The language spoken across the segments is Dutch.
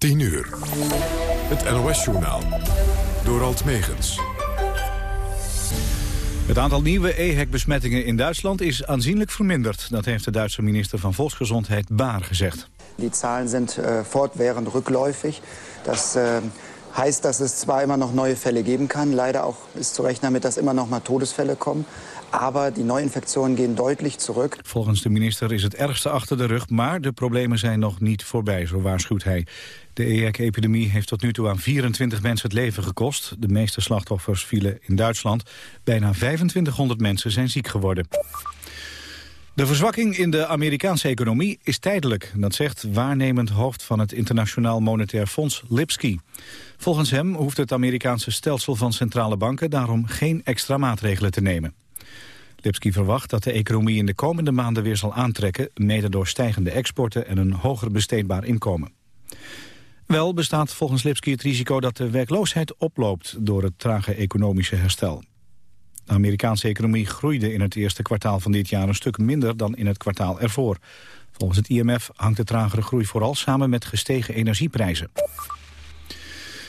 10 uur. Het NOS-journaal. Door Alt Megens. Het aantal nieuwe EHEC-besmettingen in Duitsland is aanzienlijk verminderd. Dat heeft de Duitse minister van Volksgezondheid Baar gezegd. Die Zahlen zijn uh, fortwährend rückläufig. Dat uh, heißt, dass es zwar immer noch neue Fälle geben kann, leider auch ist zu rechnen damit, dass immer noch mal Todesfälle kommen. Aber die Neuinfektionen gehen deutlich zurück. Volgens de minister is het ergste achter de rug, maar de problemen zijn nog niet voorbij, zo waarschuwt hij. De EHEC-epidemie heeft tot nu toe aan 24 mensen het leven gekost. De meeste slachtoffers vielen in Duitsland. Bijna 2500 mensen zijn ziek geworden. De verzwakking in de Amerikaanse economie is tijdelijk. Dat zegt waarnemend hoofd van het Internationaal Monetair Fonds Lipsky. Volgens hem hoeft het Amerikaanse stelsel van centrale banken daarom geen extra maatregelen te nemen. Lipsky verwacht dat de economie in de komende maanden weer zal aantrekken... mede door stijgende exporten en een hoger besteedbaar inkomen. Wel bestaat volgens Lipsky het risico dat de werkloosheid oploopt... door het trage economische herstel. De Amerikaanse economie groeide in het eerste kwartaal van dit jaar... een stuk minder dan in het kwartaal ervoor. Volgens het IMF hangt de tragere groei vooral samen met gestegen energieprijzen.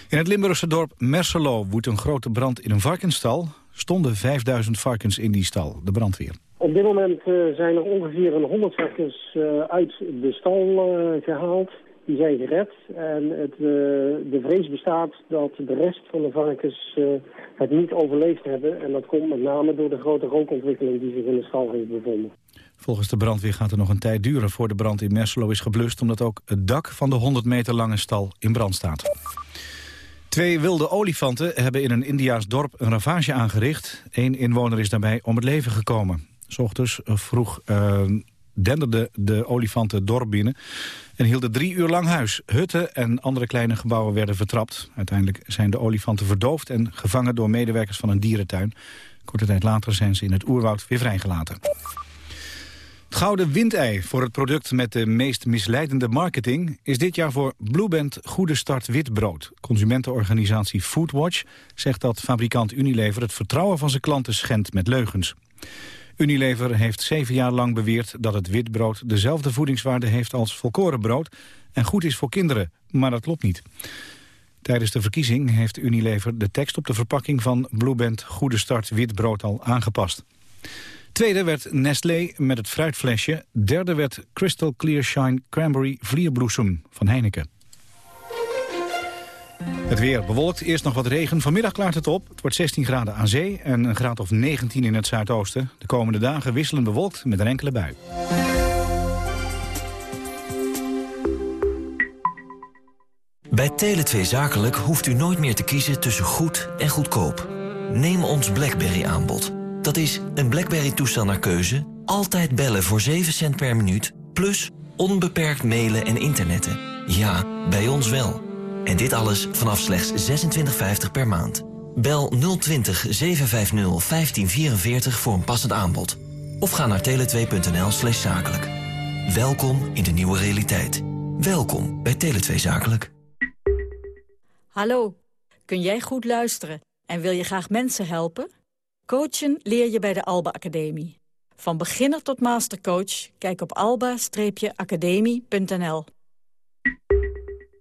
In het Limburgse dorp Merselo woedt een grote brand in een varkenstal stonden 5000 varkens in die stal, de brandweer. Op dit moment uh, zijn er ongeveer een 100 varkens uh, uit de stal uh, gehaald. Die zijn gered en het, de vrees bestaat dat de rest van de varkens het niet overleefd hebben. En dat komt met name door de grote rookontwikkeling die zich in de stal heeft bevonden. Volgens de brandweer gaat het nog een tijd duren voor de brand in Merselo is geblust... omdat ook het dak van de 100 meter lange stal in brand staat. Twee wilde olifanten hebben in een Indiaas dorp een ravage aangericht. Eén inwoner is daarbij om het leven gekomen. Vroeg uh, denderden de olifanten het dorp binnen... en hielden drie uur lang huis. Hutten en andere kleine gebouwen werden vertrapt. Uiteindelijk zijn de olifanten verdoofd en gevangen door medewerkers van een dierentuin. Korte tijd later zijn ze in het oerwoud weer vrijgelaten. Het gouden windei voor het product met de meest misleidende marketing... is dit jaar voor Blueband Goede Start Witbrood. Consumentenorganisatie Foodwatch zegt dat fabrikant Unilever... het vertrouwen van zijn klanten schendt met leugens. Unilever heeft zeven jaar lang beweerd dat het witbrood... dezelfde voedingswaarde heeft als volkorenbrood... en goed is voor kinderen, maar dat klopt niet. Tijdens de verkiezing heeft Unilever de tekst op de verpakking van Blueband Goede Start Witbrood al aangepast. Tweede werd Nestlé met het fruitflesje. Derde werd Crystal Clear Shine Cranberry Vlierbloesem van Heineken. Het weer bewolkt, eerst nog wat regen. Vanmiddag klaart het op. Het wordt 16 graden aan zee en een graad of 19 in het zuidoosten. De komende dagen wisselen bewolkt met een enkele bui. Bij Tele2 Zakelijk hoeft u nooit meer te kiezen tussen goed en goedkoop. Neem ons BlackBerry aanbod. Dat is een BlackBerry-toestel naar keuze, altijd bellen voor 7 cent per minuut... plus onbeperkt mailen en internetten. Ja, bij ons wel. En dit alles vanaf slechts 26,50 per maand. Bel 020 750 1544 voor een passend aanbod. Of ga naar tele2.nl slash zakelijk. Welkom in de nieuwe realiteit. Welkom bij Tele2 Zakelijk. Hallo, kun jij goed luisteren en wil je graag mensen helpen? Coachen leer je bij de Alba Academie. Van beginner tot mastercoach, kijk op alba-academie.nl.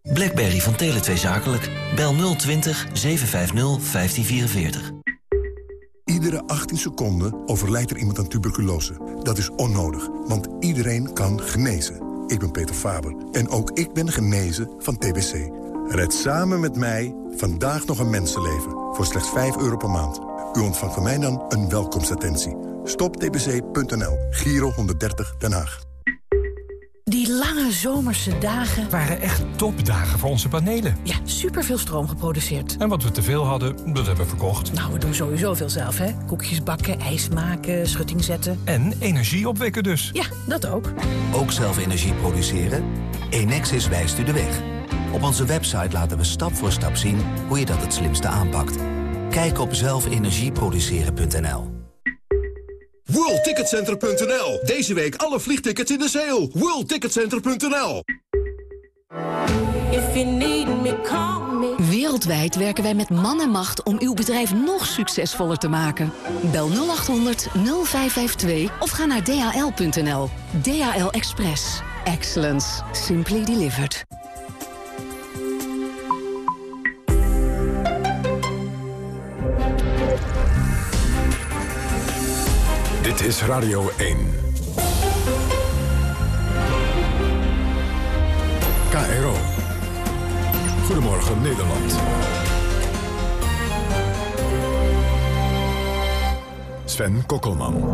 Blackberry van Tele2 Zakelijk. Bel 020 750 1544. Iedere 18 seconden overlijdt er iemand aan tuberculose. Dat is onnodig, want iedereen kan genezen. Ik ben Peter Faber en ook ik ben genezen van TBC. Red samen met mij vandaag nog een mensenleven voor slechts 5 euro per maand. U ontvangt van mij dan een welkomstattentie. Stoptbc.nl, Giro 130 Den Haag. Die lange zomerse dagen... waren echt topdagen voor onze panelen. Ja, superveel stroom geproduceerd. En wat we teveel hadden, dat hebben we verkocht. Nou, we doen sowieso veel zelf, hè. Koekjes bakken, ijs maken, schutting zetten. En energie opwekken dus. Ja, dat ook. Ook zelf energie produceren? Enexis wijst u de weg. Op onze website laten we stap voor stap zien hoe je dat het slimste aanpakt. Kijk op zelfenergieproduceren.nl. WorldTicketCenter.nl. Deze week alle vliegtickets in de sale. WorldTicketCenter.nl. Wereldwijd werken wij met man en macht om uw bedrijf nog succesvoller te maken. Bel 0800 0552 of ga naar dhl.nl. DHL Express. Excellence. Simply delivered. Dit is Radio 1. KRO. Goedemorgen Nederland. Sven Kokkelman.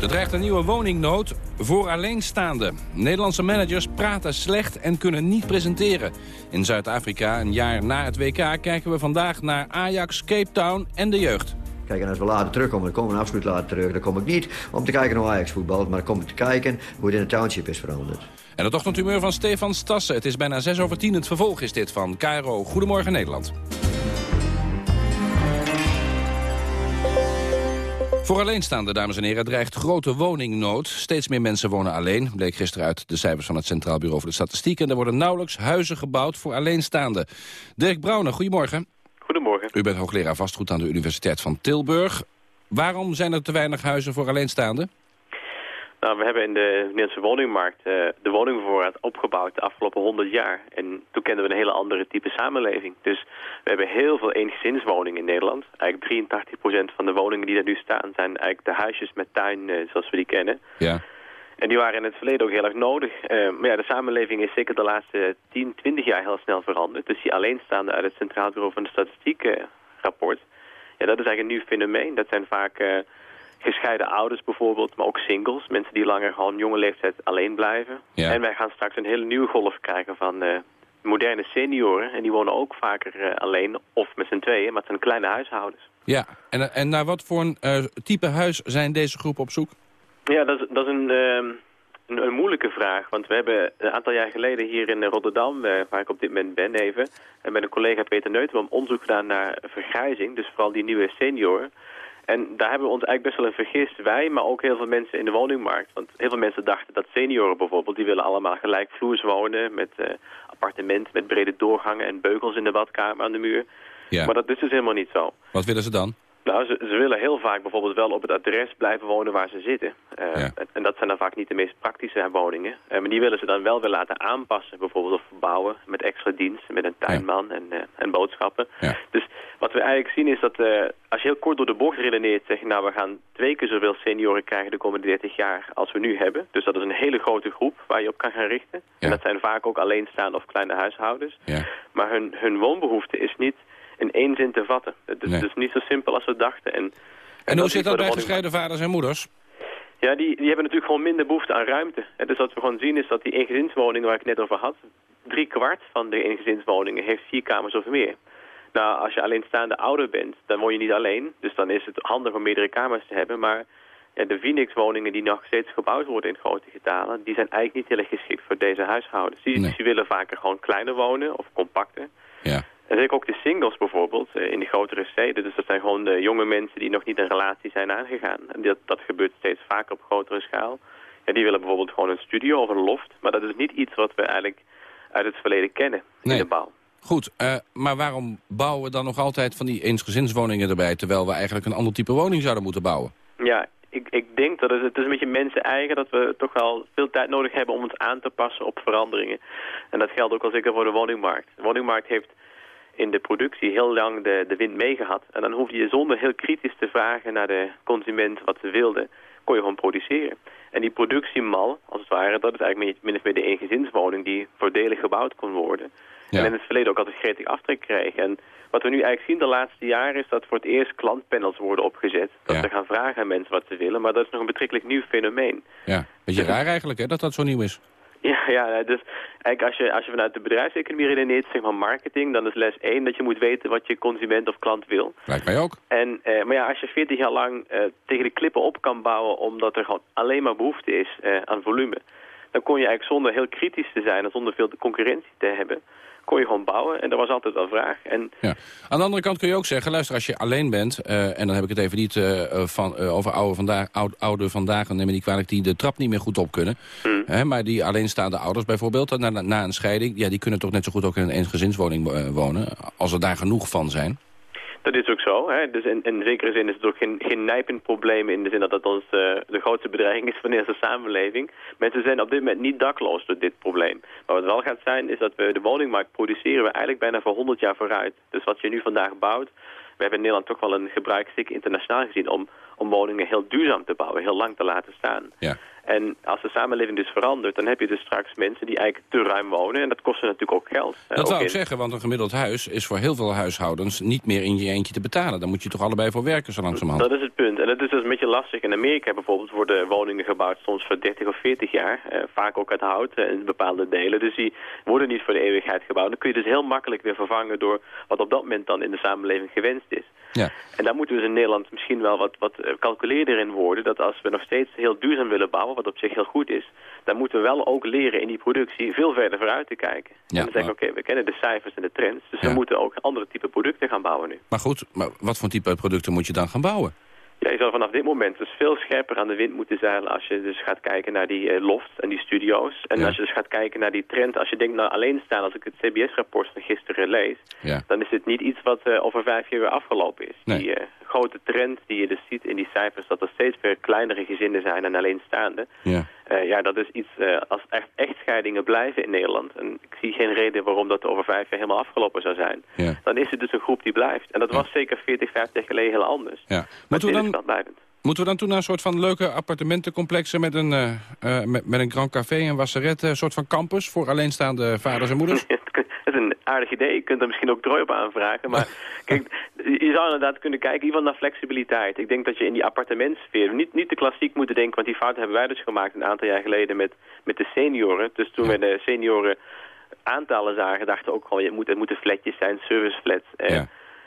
Er dreigt een nieuwe woningnood voor alleenstaanden. Nederlandse managers praten slecht en kunnen niet presenteren. In Zuid-Afrika, een jaar na het WK, kijken we vandaag naar Ajax, Cape Town en de jeugd. Kijk, en als we later terugkomen, dan komen we absoluut later terug. Dan kom ik niet om te kijken naar Ajax voetbal, maar dan kom ik te kijken hoe het in het township is veranderd. En het ochtendhumeur van Stefan Stassen. Het is bijna 6 over 10. Het vervolg is dit van KRO. Goedemorgen Nederland. Voor alleenstaande, dames en heren, dreigt grote woningnood. Steeds meer mensen wonen alleen, bleek gisteren uit de cijfers van het Centraal Bureau voor de Statistiek. En er worden nauwelijks huizen gebouwd voor alleenstaanden. Dirk Brouwer, goedemorgen. Goedemorgen. U bent hoogleraar vastgoed aan de Universiteit van Tilburg. Waarom zijn er te weinig huizen voor alleenstaanden? Nou, we hebben in de Nederlandse woningmarkt uh, de woningvoorraad opgebouwd de afgelopen 100 jaar. En toen kenden we een hele andere type samenleving. Dus we hebben heel veel eengezinswoningen in Nederland. Eigenlijk 83% van de woningen die er nu staan zijn eigenlijk de huisjes met tuin uh, zoals we die kennen. Ja. En die waren in het verleden ook heel erg nodig. Uh, maar ja, de samenleving is zeker de laatste 10, 20 jaar heel snel veranderd. Dus die alleenstaande uit het Centraal Bureau van de Statistiek rapport. Ja, dat is eigenlijk een nieuw fenomeen. Dat zijn vaak gescheiden ouders bijvoorbeeld, maar ook singles. Mensen die langer gewoon jonge leeftijd alleen blijven. Ja. En wij gaan straks een hele nieuwe golf krijgen van moderne senioren. En die wonen ook vaker alleen of met z'n tweeën, maar het zijn kleine huishoudens. Ja, en, en naar wat voor een type huis zijn deze groep op zoek? Ja, dat is, dat is een, ehm, een, een, moeilijke vraag. Want we hebben een aantal jaar geleden hier in Rotterdam, waar ik op dit moment ben even... en met een collega Peter Neutelboom onderzoek gedaan naar vergrijzing. Dus vooral die nieuwe senioren. En daar hebben we ons eigenlijk best wel in vergist. Wij, maar ook heel veel mensen in de woningmarkt. Want heel veel mensen dachten dat senioren bijvoorbeeld... die willen allemaal gelijkvloers wonen met uh, appartement... met brede doorgangen en beugels in de badkamer aan de muur. Ja. Maar dat is dus helemaal niet zo. Wat willen ze dan? Nou, ze, ze, willen heel vaak bijvoorbeeld wel op het adres blijven wonen waar ze zitten. Uh, ja. en, en, dat zijn dan vaak niet de meest praktische woningen. Uh, maar die willen ze dan wel weer laten aanpassen. Bijvoorbeeld of verbouwen met extra diensten, met een tuinman ja. en, uh, en, boodschappen. Ja. Dus wat we eigenlijk zien is dat als je heel kort door de bocht redeneert... zeg je nou, we gaan twee keer zoveel senioren krijgen de komende 30 jaar als we nu hebben. Dus dat is een hele grote groep waar je op kan gaan richten. En dat zijn vaak ook alleenstaande of kleine huishoudens. Maar hun, hun woonbehoefte is niet in één zin te vatten. Het is Nee. dus niet zo simpel als we dachten. En, En, hoe zit dat bij gescheiden vaders en moeders? Ja, die, die hebben natuurlijk gewoon minder behoefte aan ruimte. En dus wat we gewoon zien is dat die eengezinswoningen waar ik net over had... drie kwart van de eengezinswoningen heeft vier kamers of meer. Nou, als je alleenstaande ouder bent, dan woon je niet alleen. Dus dan is het handig om meerdere kamers te hebben. Maar ja, de Phoenix-woningen die nog steeds gebouwd worden in grote getalen... die zijn eigenlijk niet heel erg geschikt voor deze huishoudens. Die, Nee. die willen vaker gewoon kleiner wonen of compacter. Ja. En zeker ook de singles bijvoorbeeld eh, in de grotere steden. Dus dat zijn gewoon de jonge mensen die nog niet een relatie zijn aangegaan. En dat, dat gebeurt steeds vaker op grotere schaal. Ja, die willen bijvoorbeeld gewoon een studio of een loft. Maar dat is niet iets wat we eigenlijk uit het verleden kennen in Nee. de bouw. Goed, eh, maar waarom bouwen we dan nog altijd van die eensgezinswoningen erbij... terwijl we eigenlijk een ander type woning zouden moeten bouwen? Ja, ik, ik denk dat het, het is een beetje mensen eigen dat we toch wel veel tijd nodig hebben om ons aan te passen op veranderingen. En dat geldt ook al zeker voor de woningmarkt. De woningmarkt heeft in de productie heel lang de, de wind meegehad. En dan hoef je zonder heel kritisch te vragen naar de consument wat ze wilde, kon je gewoon produceren. En die productiemal, als het ware, dat is eigenlijk min of meer de eengezinswoning die voordelig gebouwd kon worden. Ja. En in het verleden ook altijd gretig aftrek kreeg. En wat we nu eigenlijk zien de laatste jaren is dat voor het eerst klantpanels worden opgezet. Dat Ja. ze gaan vragen aan mensen wat ze willen, maar dat is nog een betrekkelijk nieuw fenomeen. Ja, beetje raar eigenlijk hè, dat dat zo nieuw is. Ja, ja dus eigenlijk als je, als je vanuit de bedrijfseconomie redeneert, zeg maar marketing, dan is les 1 dat je moet weten wat je consument of klant wil. Lijkt mij ook. En, eh, maar ja, als je 40 jaar lang eh, tegen de klippen op kan bouwen omdat er gewoon alleen maar behoefte is eh, aan volume, dan kon je eigenlijk zonder heel kritisch te zijn en zonder veel concurrentie te hebben, kon je gewoon bouwen en er was altijd wel vraag. En Ja. Aan de andere kant kun je ook zeggen, luister, als je alleen bent... eh, en dan heb ik het even niet eh, eh, van, over oude vandaag, oud, oude vandaag... neem ik niet kwalijk die de trap niet meer goed op kunnen. Hè, maar die alleenstaande ouders bijvoorbeeld, na, na een scheiding... Ja, die kunnen toch net zo goed ook in een eensgezinswoning wonen... als er daar genoeg van zijn. Dat is ook zo. Hè? Dus in, in zekere zin is het ook geen, geen nijpend probleem in de zin dat het ons eh, de grootste bedreiging is van de samenleving. Mensen zijn op dit moment niet dakloos door dit probleem. Maar wat wel gaat zijn is dat we de woningmarkt produceren we eigenlijk bijna voor 100 jaar vooruit. Dus wat je nu vandaag bouwt, we hebben in Nederland toch wel een gebruikstuk internationaal gezien om om woningen heel duurzaam te bouwen, heel lang te laten staan. Ja. En als de samenleving dus verandert, dan heb je dus straks mensen die eigenlijk te ruim wonen. En dat kost natuurlijk ook geld. Dat ook wou ik zeggen, want een gemiddeld huis is voor heel veel huishoudens niet meer in je eentje te betalen. Daar moet je toch allebei voor werken zo langzamerhand. Dat is het punt. En dat is dus een beetje lastig. In Amerika bijvoorbeeld worden woningen gebouwd soms voor 30 of 40 jaar. Eh, vaak ook uit hout eh, in bepaalde delen. Dus die worden niet voor de eeuwigheid gebouwd. Dan kun je dus heel makkelijk weer vervangen door wat op dat moment dan in de samenleving gewenst is. Ja. En daar moeten we dus in Nederland misschien wel wat, wat eh, calculeerder in worden. Dat als we nog steeds heel duurzaam willen bouwen, wat op zich heel goed is, dan moeten we wel ook leren in die productie veel verder vooruit te kijken. Ja, en dan zeggen oké, we kennen de cijfers en de trends, dus we moeten ook andere type producten gaan bouwen nu. Maar goed, maar wat voor type producten moet je dan gaan bouwen? Ja, je zou vanaf dit moment dus veel scherper aan de wind moeten zeilen als je dus gaat kijken naar die eh, lofts en die studio's. En als je dus gaat kijken naar die trend, als je denkt nou alleen staan, als ik het CBS-rapport van gisteren lees, Ja. dan is dit niet iets wat eh, over vijf jaar weer afgelopen is. Nee. Die eh, grote trend die je dus ziet in die cijfers, dat er steeds meer kleinere gezinnen zijn en alleenstaande. Ja. Eh, ja, dat is iets, eh, als echt echtscheidingen blijven in Nederland, en ik zie geen reden waarom dat over vijf jaar helemaal afgelopen zou zijn, Ja. dan is het dus een groep die blijft. En dat was zeker 40, 50 jaar geleden heel anders. Ja. Moeten we, dan, moeten we dan toen naar een soort van leuke appartementencomplexen met een, eh, met, met een grand café en wasseret, een soort van campus voor alleenstaande vaders en moeders? Aardig idee. Je kunt er misschien ook Troy op aanvragen. Maar kijk, je zou inderdaad kunnen kijken in ieder geval naar flexibiliteit. Ik denk dat je in die appartementsfeer niet, niet te klassiek moet denken. Want die fout hebben wij dus gemaakt een aantal jaar geleden met, met de senioren. Dus toen we de senioren aantallen zagen, dachten ook gewoon, je moet, het moeten flatjes zijn, service flats. Eh,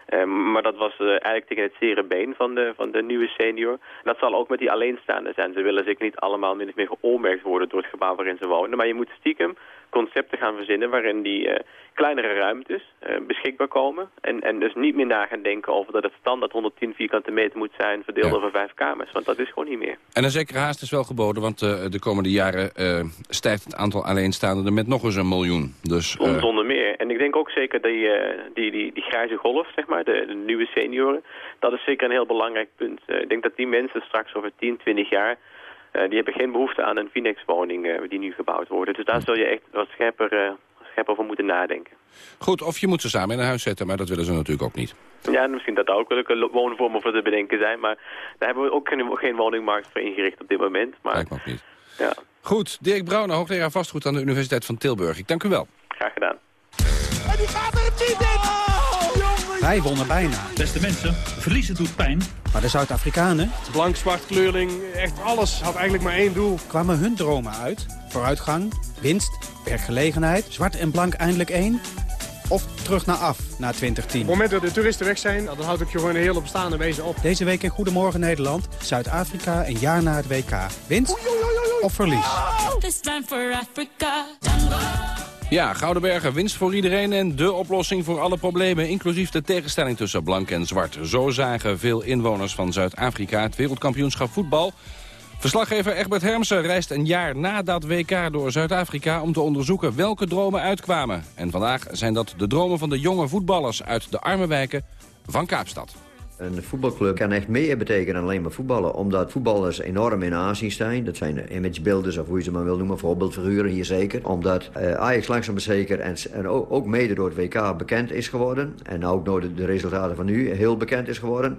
eh, maar dat was eh, eigenlijk tegen het zere been van de, van de nieuwe senior. En dat zal ook met die alleenstaanden zijn. Ze willen zeker niet allemaal min of meer geoormerkt worden door het gebouw waarin ze wonen. Maar je moet stiekem concepten gaan verzinnen waarin die eh, kleinere ruimtes eh, beschikbaar komen. En, en dus niet meer na gaan denken over dat het standaard 110 vierkante meter moet zijn verdeeld Ja. over vijf kamers. Want dat is gewoon niet meer. En een zekere haast is wel geboden, want eh, de komende jaren eh, stijgt het aantal alleenstaanden met nog eens een miljoen. Dus, Zonder, meer. En ik denk ook zeker die, die, die, die grijze golf, zeg maar, de, de nieuwe senioren, dat is zeker een heel belangrijk punt. Ik denk dat die mensen straks over 10, 20 jaar, die hebben geen behoefte aan een Phoenix-woning die nu gebouwd wordt. Dus daar zul je echt wat scherper, scherper over moeten nadenken. Goed, of je moet ze samen in een huis zetten, maar dat willen ze natuurlijk ook niet. Ja, en misschien dat daar ook welke woonvormen voor te bedenken zijn, maar daar hebben we ook geen, geen woningmarkt voor ingericht op dit moment. Maar, Lijkt me ook niet. Ja, Goed, Dirk Brouwer, hoogleraar vastgoed aan de Universiteit van Tilburg. Ik dank u wel. graag gedaan. En die gaat er in! Wij wonnen bijna. Beste mensen, verliezen doet pijn. Maar de Zuid-Afrikanen Blank, zwart, kleurling, echt alles had eigenlijk maar één doel. kwamen hun dromen uit. Vooruitgang, winst, werkgelegenheid, zwart en blank eindelijk één. Of terug naar af, na 2010. Op het moment dat de toeristen weg zijn, dan houdt ook gewoon een hele bestaande wezen op. Deze week in Goedemorgen Nederland, Zuid-Afrika een jaar na het WK. Winst of verlies? This time for Africa. Ja, Gouden Bergen, winst voor iedereen en de oplossing voor alle problemen... inclusief de tegenstelling tussen blank en zwart. Zo zagen veel inwoners van Zuid-Afrika het wereldkampioenschap voetbal. Verslaggever Egbert Hermsen reist een jaar na dat WK door Zuid-Afrika... om te onderzoeken welke dromen uitkwamen. En vandaag zijn dat de dromen van de jonge voetballers uit de arme wijken van Kaapstad. Een voetbalclub kan echt meer betekenen dan alleen maar voetballen. Omdat voetballers enorm in aanzien zijn. Dat zijn de imagebuilders of hoe je ze maar wil noemen. Voorbeeldfiguren hier zeker. Omdat eh, Ajax langzaam zeker en, ook mede door het WK bekend is geworden. En ook door de, de resultaten van nu heel bekend is geworden.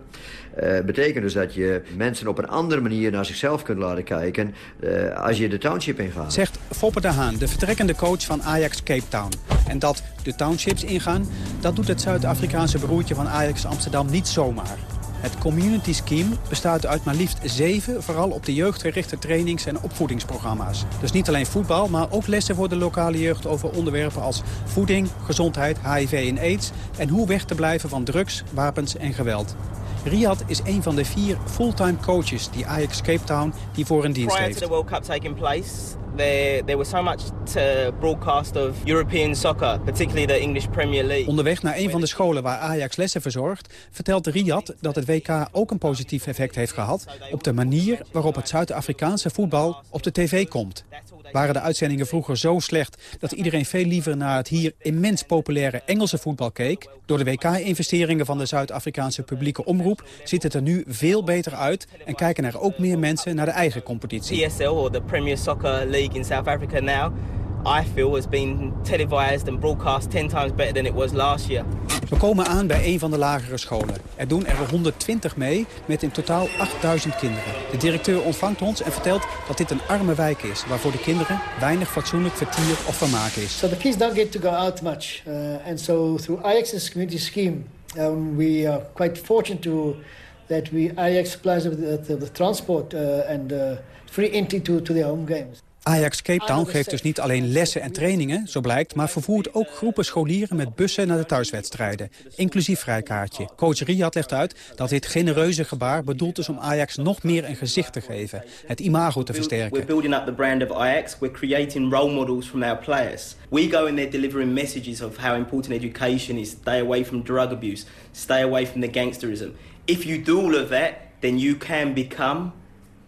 Eh, betekent dus dat je mensen op een andere manier naar zichzelf kunt laten kijken. eh, als je de township ingaat. Zegt Foppe de Haan, de vertrekkende coach van Ajax Cape Town. En dat de townships ingaan, dat doet het Zuid-Afrikaanse broertje van Ajax Amsterdam niet zomaar. Het community scheme bestaat uit maar liefst zeven... vooral op de jeugd gerichte trainings- en opvoedingsprogramma's. Dus niet alleen voetbal, maar ook lessen voor de lokale jeugd... over onderwerpen als voeding, gezondheid, HIV en aids... en hoe weg te blijven van drugs, wapens en geweld. Riyad is een van de vier fulltime coaches die Ajax Cape Town hiervoor in dienst Prior to heeft. the World Cup taking place, there, there was so much to broadcast of European soccer, particularly the English Premier League. Onderweg naar een van de scholen waar Ajax lessen verzorgt... vertelt Riyad dat het WK ook een positief effect heeft gehad... op de manier waarop het Zuid-Afrikaanse voetbal op de tv komt. Waren de uitzendingen vroeger zo slecht... dat iedereen veel liever naar het hier immens populaire Engelse voetbal keek... door de WK-investeringen van de Zuid-Afrikaanse publieke omroep... ziet het er nu veel beter uit... en kijken er ook meer mensen naar de eigen competitie. PSL, or the Premier Soccer League in South Africa now, I feel has been televised and broadcast 10 times better than it was last year. We komen aan bij een van de lagere scholen. Er doen er 120 mee met in totaal 8000 kinderen. De directeur ontvangt ons en vertelt dat dit een arme wijk is... waar voor de kinderen weinig fatsoenlijk vertier of vermaak is. So the kids don't get to go out much. Uh, and so through Ajax's community scheme... Um, we are quite fortunate to, that we Ajax supplies the transport uh, and uh, free entry to, to their home games. Ajax Cape Town geeft dus niet alleen lessen en trainingen, zo blijkt... maar vervoert ook groepen scholieren met bussen naar de thuiswedstrijden. Inclusief vrijkaartje. Coach Riyad legt uit dat dit genereuze gebaar bedoeld is om Ajax nog meer een gezicht te geven. Het imago te versterken. We're building up the brand of Ajax. We're creating role models from our players. We go in there delivering messages of how important education is. Stay away from drug abuse. Stay away from the gangsterism. If you do all of that, then you can become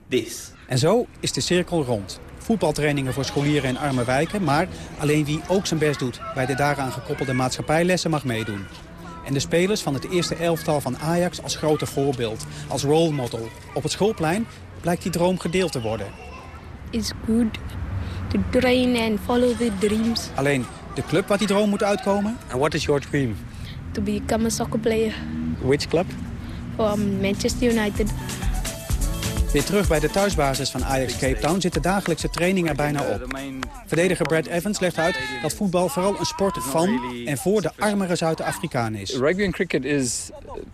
this. En zo is de cirkel rond voetbaltrainingen voor scholieren in arme wijken... maar alleen wie ook zijn best doet bij de daaraan gekoppelde maatschappijlessen mag meedoen. En de spelers van het eerste elftal van Ajax als grote voorbeeld, als role model. Op het schoolplein blijkt die droom gedeeld te worden. It's good to train and follow the dreams. Alleen de club waar die droom moet uitkomen? And what is your dream? To become a soccer player. Which club? From Manchester United. Weer terug bij de thuisbasis van Ajax Cape Town zit de dagelijkse training er bijna op. Verdediger Brad Evans legt uit dat voetbal vooral een sport van en voor de armere Zuid-Afrikanen is. Rugby and cricket is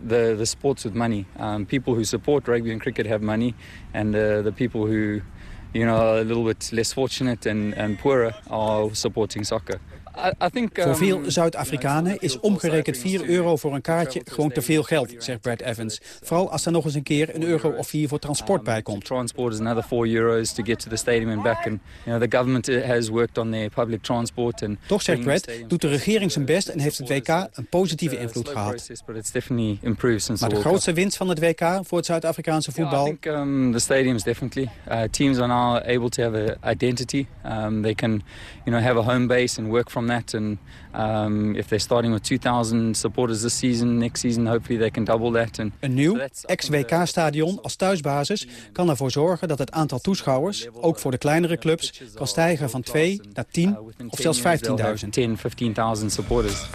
the, the sports with money. Um, people who support rugby and cricket have money and the, the people who you know, are a little bit less fortunate and, and poorer are supporting soccer. Voor um, veel Zuid-Afrikanen is omgerekend 4 euro voor een kaartje gewoon te veel geld, zegt Brad Evans. Vooral als er nog eens een keer een euro of vier voor transport bij komt. Transport is another 4 euros to get to the stadium and back. And you know, the government uh, has worked on their public transport. And Toch, zegt Brad, doet de regering zijn best en heeft het WK een positieve invloed gehad. Maar de grootste winst van het WK voor het Zuid-Afrikaanse voetbal? I think um, the stadiums definitely. Uh, teams are now able to have an identity. Um, they can, you know, have a home base and work from that. And um, if they're starting with 2,000 supporters this season, next season hopefully they can double that. And een nieuw ex-WK-stadion als thuisbasis kan ervoor zorgen dat het aantal toeschouwers, ook voor de kleinere clubs, kan stijgen van 2 naar 10 of zelfs 15.000. 10, 15.000 supporters.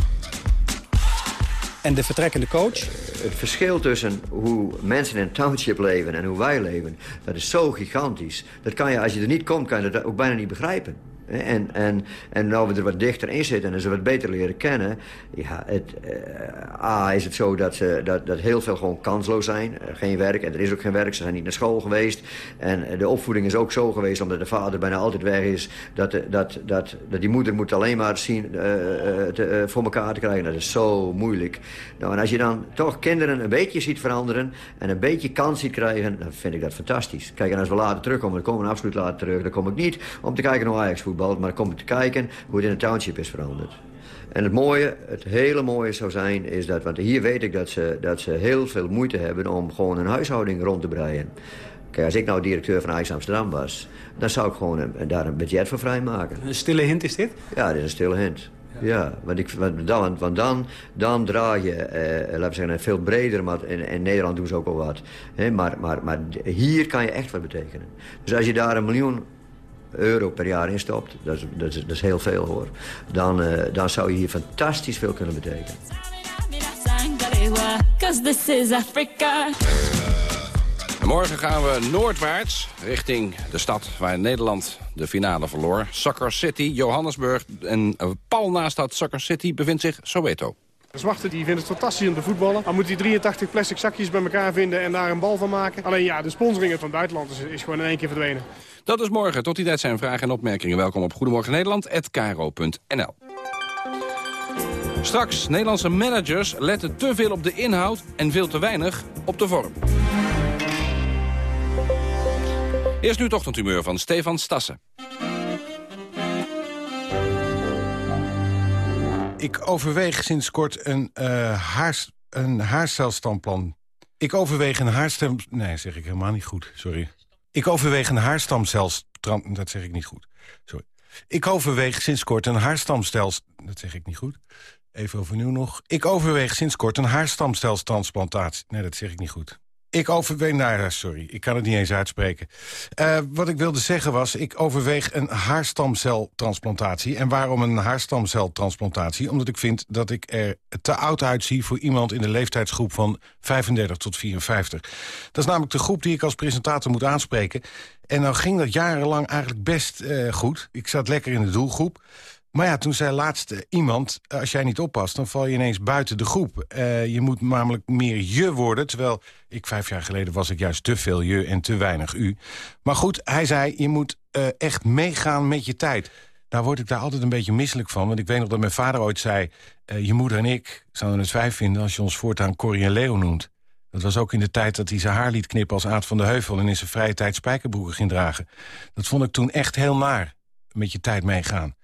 En de vertrekkende coach? Het verschil tussen hoe mensen in een township leven en hoe wij leven... dat is zo gigantisch. Dat kan je, als je er niet komt, kan je dat ook bijna niet begrijpen. En, en, en nou we er wat dichter in zitten en ze wat beter leren kennen... Ja, het, uh, A, is het zo dat, ze, dat, dat heel veel gewoon kansloos zijn. Uh, geen werk, en er is ook geen werk. Ze zijn niet naar school geweest. En uh, de opvoeding is ook zo geweest, omdat de vader bijna altijd weg is... dat, dat, dat, dat die moeder moet alleen maar zien voor elkaar te krijgen. Dat is zo moeilijk. Nou, en als je dan toch kinderen een beetje ziet veranderen... en een beetje kans ziet krijgen, dan vind ik dat fantastisch. Kijk, en als we later terugkomen, dan komen we absoluut later terug... dan kom ik niet om te kijken naar Ajax voetbal, maar kom te kijken hoe het in de township is veranderd. En het mooie, het hele mooie zou zijn, is dat... want hier weet ik dat ze, dat ze heel veel moeite hebben om gewoon een huishouding rond te breien. Kijk, als ik nou directeur van Ajax Amsterdam was... dan zou ik gewoon een, daar een budget voor vrijmaken. Een stille hint is dit? Ja, dit is een stille hint. Ja, want, ik, want, dan, want dan, dan draag je, eh, laten we zeggen, veel breder, maar in, in Nederland doen ze ook al wat. Hè, maar, maar, maar hier kan je echt wat betekenen. Dus als je daar een miljoen euro per jaar instopt, dat is, dat is, heel veel hoor, dan, uh, dan zou je hier fantastisch veel kunnen betekenen. Morgen gaan we noordwaarts richting de stad waar Nederland de finale verloor. Soccer City, Johannesburg. En pal naast dat Soccer City bevindt zich Soweto. Zwarte die vinden het fantastisch om te voetballen. Dan moet hij 83 plastic zakjes bij elkaar vinden en daar een bal van maken. Alleen ja, de sponsoring van het buitenland is, is gewoon in één keer verdwenen. Dat is morgen. Tot die tijd zijn vragen en opmerkingen. Welkom op Goedemorgen Nederland@kro.nl. Straks, Nederlandse managers letten te veel op de inhoud en veel te weinig op de vorm. Eerst nu het ochtendhumeur van Stefan Stassen. Ik overweeg sinds kort een, uh, haar, een haarstelstamplan. Ik overweeg een haarstem... Nee, zeg ik helemaal niet goed, sorry. Ik overweeg een haarstamcels... Dat zeg ik niet goed, sorry. Ik overweeg sinds kort een haarstamstels... Dat zeg ik niet goed. Even overnieuw nog. Ik overweeg sinds kort een haarstamstelstransplantatie. Nee, dat zeg ik niet goed. Ik overweeg... Nou, sorry, ik kan het niet eens uitspreken. Uh, wat ik wilde zeggen was, ik overweeg een haarstamceltransplantatie. En waarom een haarstamceltransplantatie? Omdat ik vind dat ik er te oud uitzie... voor iemand in de leeftijdsgroep van 35 tot 54. Dat is namelijk de groep die ik als presentator moet aanspreken. En nou ging dat jarenlang eigenlijk best uh, goed. Ik zat lekker in de doelgroep. Maar ja, toen zei laatst iemand, eh, als jij niet oppast... dan val je ineens buiten de groep. Uh, je moet namelijk meer je worden. Terwijl ik vijf jaar geleden was ik juist te veel je en te weinig u. Maar goed, hij zei, je moet uh, echt meegaan met je tijd. Nou word ik daar altijd een beetje misselijk van. Want ik weet nog dat mijn vader ooit zei... je moeder en ik zouden het vijf vinden als je ons voortaan Corrie en Leo noemt. Dat was ook in de tijd dat hij zijn haar liet knippen als Aad van de Heuvel... en in zijn vrije tijd spijkerbroeken ging dragen. Dat vond ik toen echt heel naar, met je tijd meegaan.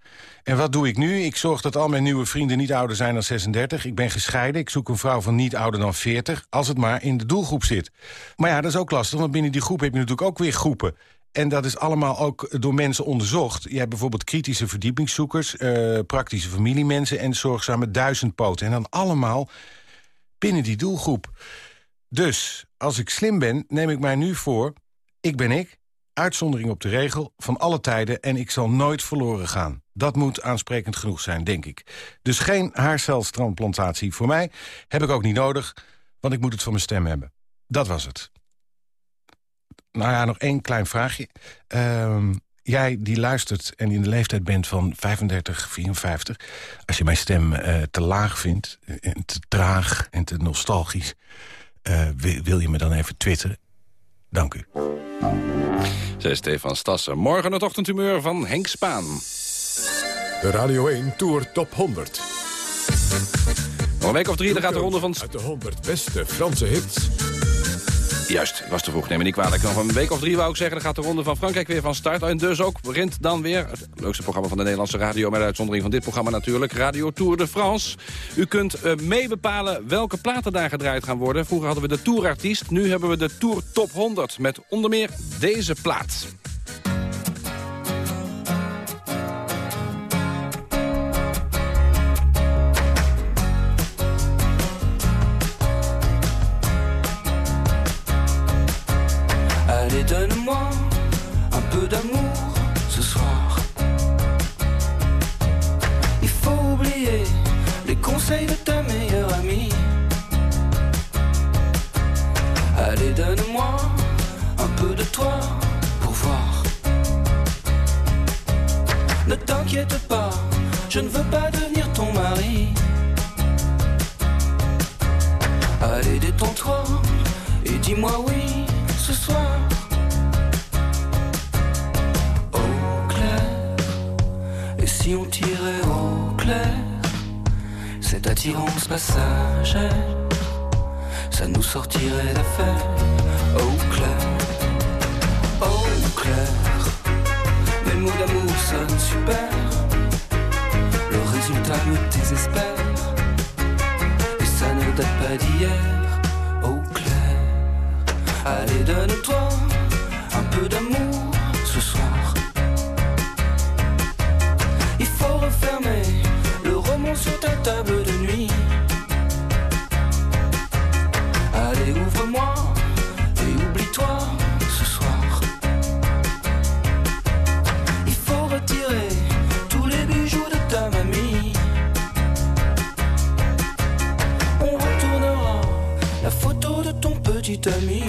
En wat doe ik nu? Ik zorg dat al mijn nieuwe vrienden niet ouder zijn dan 36. Ik ben gescheiden. Ik zoek een vrouw van niet ouder dan 40. Als het maar in de doelgroep zit. Maar ja, dat is ook lastig, want binnen die groep heb je natuurlijk ook weer groepen. En dat is allemaal ook door mensen onderzocht. Je hebt bijvoorbeeld kritische verdiepingszoekers... Uh, praktische familiemensen en zorgzame duizendpoten. En dan allemaal binnen die doelgroep. Dus, als ik slim ben, neem ik mij nu voor... ik ben ik, uitzondering op de regel, van alle tijden... en ik zal nooit verloren gaan. Dat moet aansprekend genoeg zijn, denk ik. Dus geen haarcelstransplantatie voor mij. Heb ik ook niet nodig, want ik moet het van mijn stem hebben. Dat was het. Nou ja, nog één klein vraagje. Uh, jij die luistert en in de leeftijd bent van 35, 54... als je mijn stem uh, te laag vindt, en te traag en te nostalgisch... Uh, wil je me dan even twitteren? Dank u. Zij Stefan Stassen. Morgen het ochtendhumeur van Henk Spaan. De Radio 1 Tour Top 100. Nog een week of drie, dan gaat de ronde van... Uit de 100 beste Franse hits. Juist, was te vroeg, neem me niet kwalijk. Nog een week of drie wou ik zeggen, dan gaat de ronde van Frankrijk weer van start. En dus ook begint dan weer het leukste programma van de Nederlandse radio... met uitzondering van dit programma natuurlijk, Radio Tour de France. U kunt uh, mee bepalen welke platen daar gedraaid gaan worden. Vroeger hadden we de Tourartiest, nu hebben we de Tour Top 100... met onder meer deze plaat. D'amour ce soir. Il faut oublier les conseils de ta meilleure amie. Allez, donne-moi un peu de toi pour voir. Ne t'inquiète pas, je ne veux pas devenir ton mari. Allez, détends-toi et dis-moi oui ce soir. Si on tirait au clair cette attirance passagère, ça nous sortirait d'affaire au clair, au clair. Mes mots d'amour sonnent super, le résultat me désespère, et ça ne date pas d'hier, au clair. Allez, donne-toi un peu d'amour ce soir. Table de nuit. Allez, ouvre-moi et oublie-toi ce soir. Il faut retirer tous les bijoux de ta mamie. On retournera la photo de ton petit ami.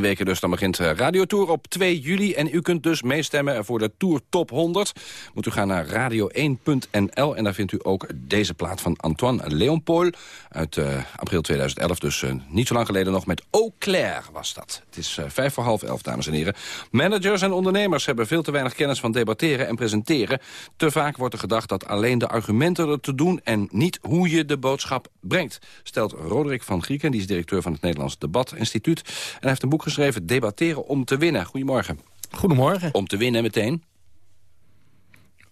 Weken dus. Dan begint uh, Radio Tour op 2 juli. En u kunt dus meestemmen voor de Tour Top 100. Moet u gaan naar radio1.nl. En daar vindt u ook deze plaat van Antoine Leonpool. Uit uh, april 2011. Dus uh, niet zo lang geleden nog met Eau Claire was dat. Het is vijf voor half elf, dames en heren. Managers en ondernemers hebben veel te weinig kennis van debatteren en presenteren. Te vaak wordt er gedacht dat alleen de argumenten er te doen... en niet hoe je de boodschap brengt. Stelt Roderick van Grieken, die is directeur van het Nederlands Debatinstituut. En hij heeft een boek geschreven, Debatteren om te winnen. Goedemorgen. Goedemorgen. Om te winnen meteen.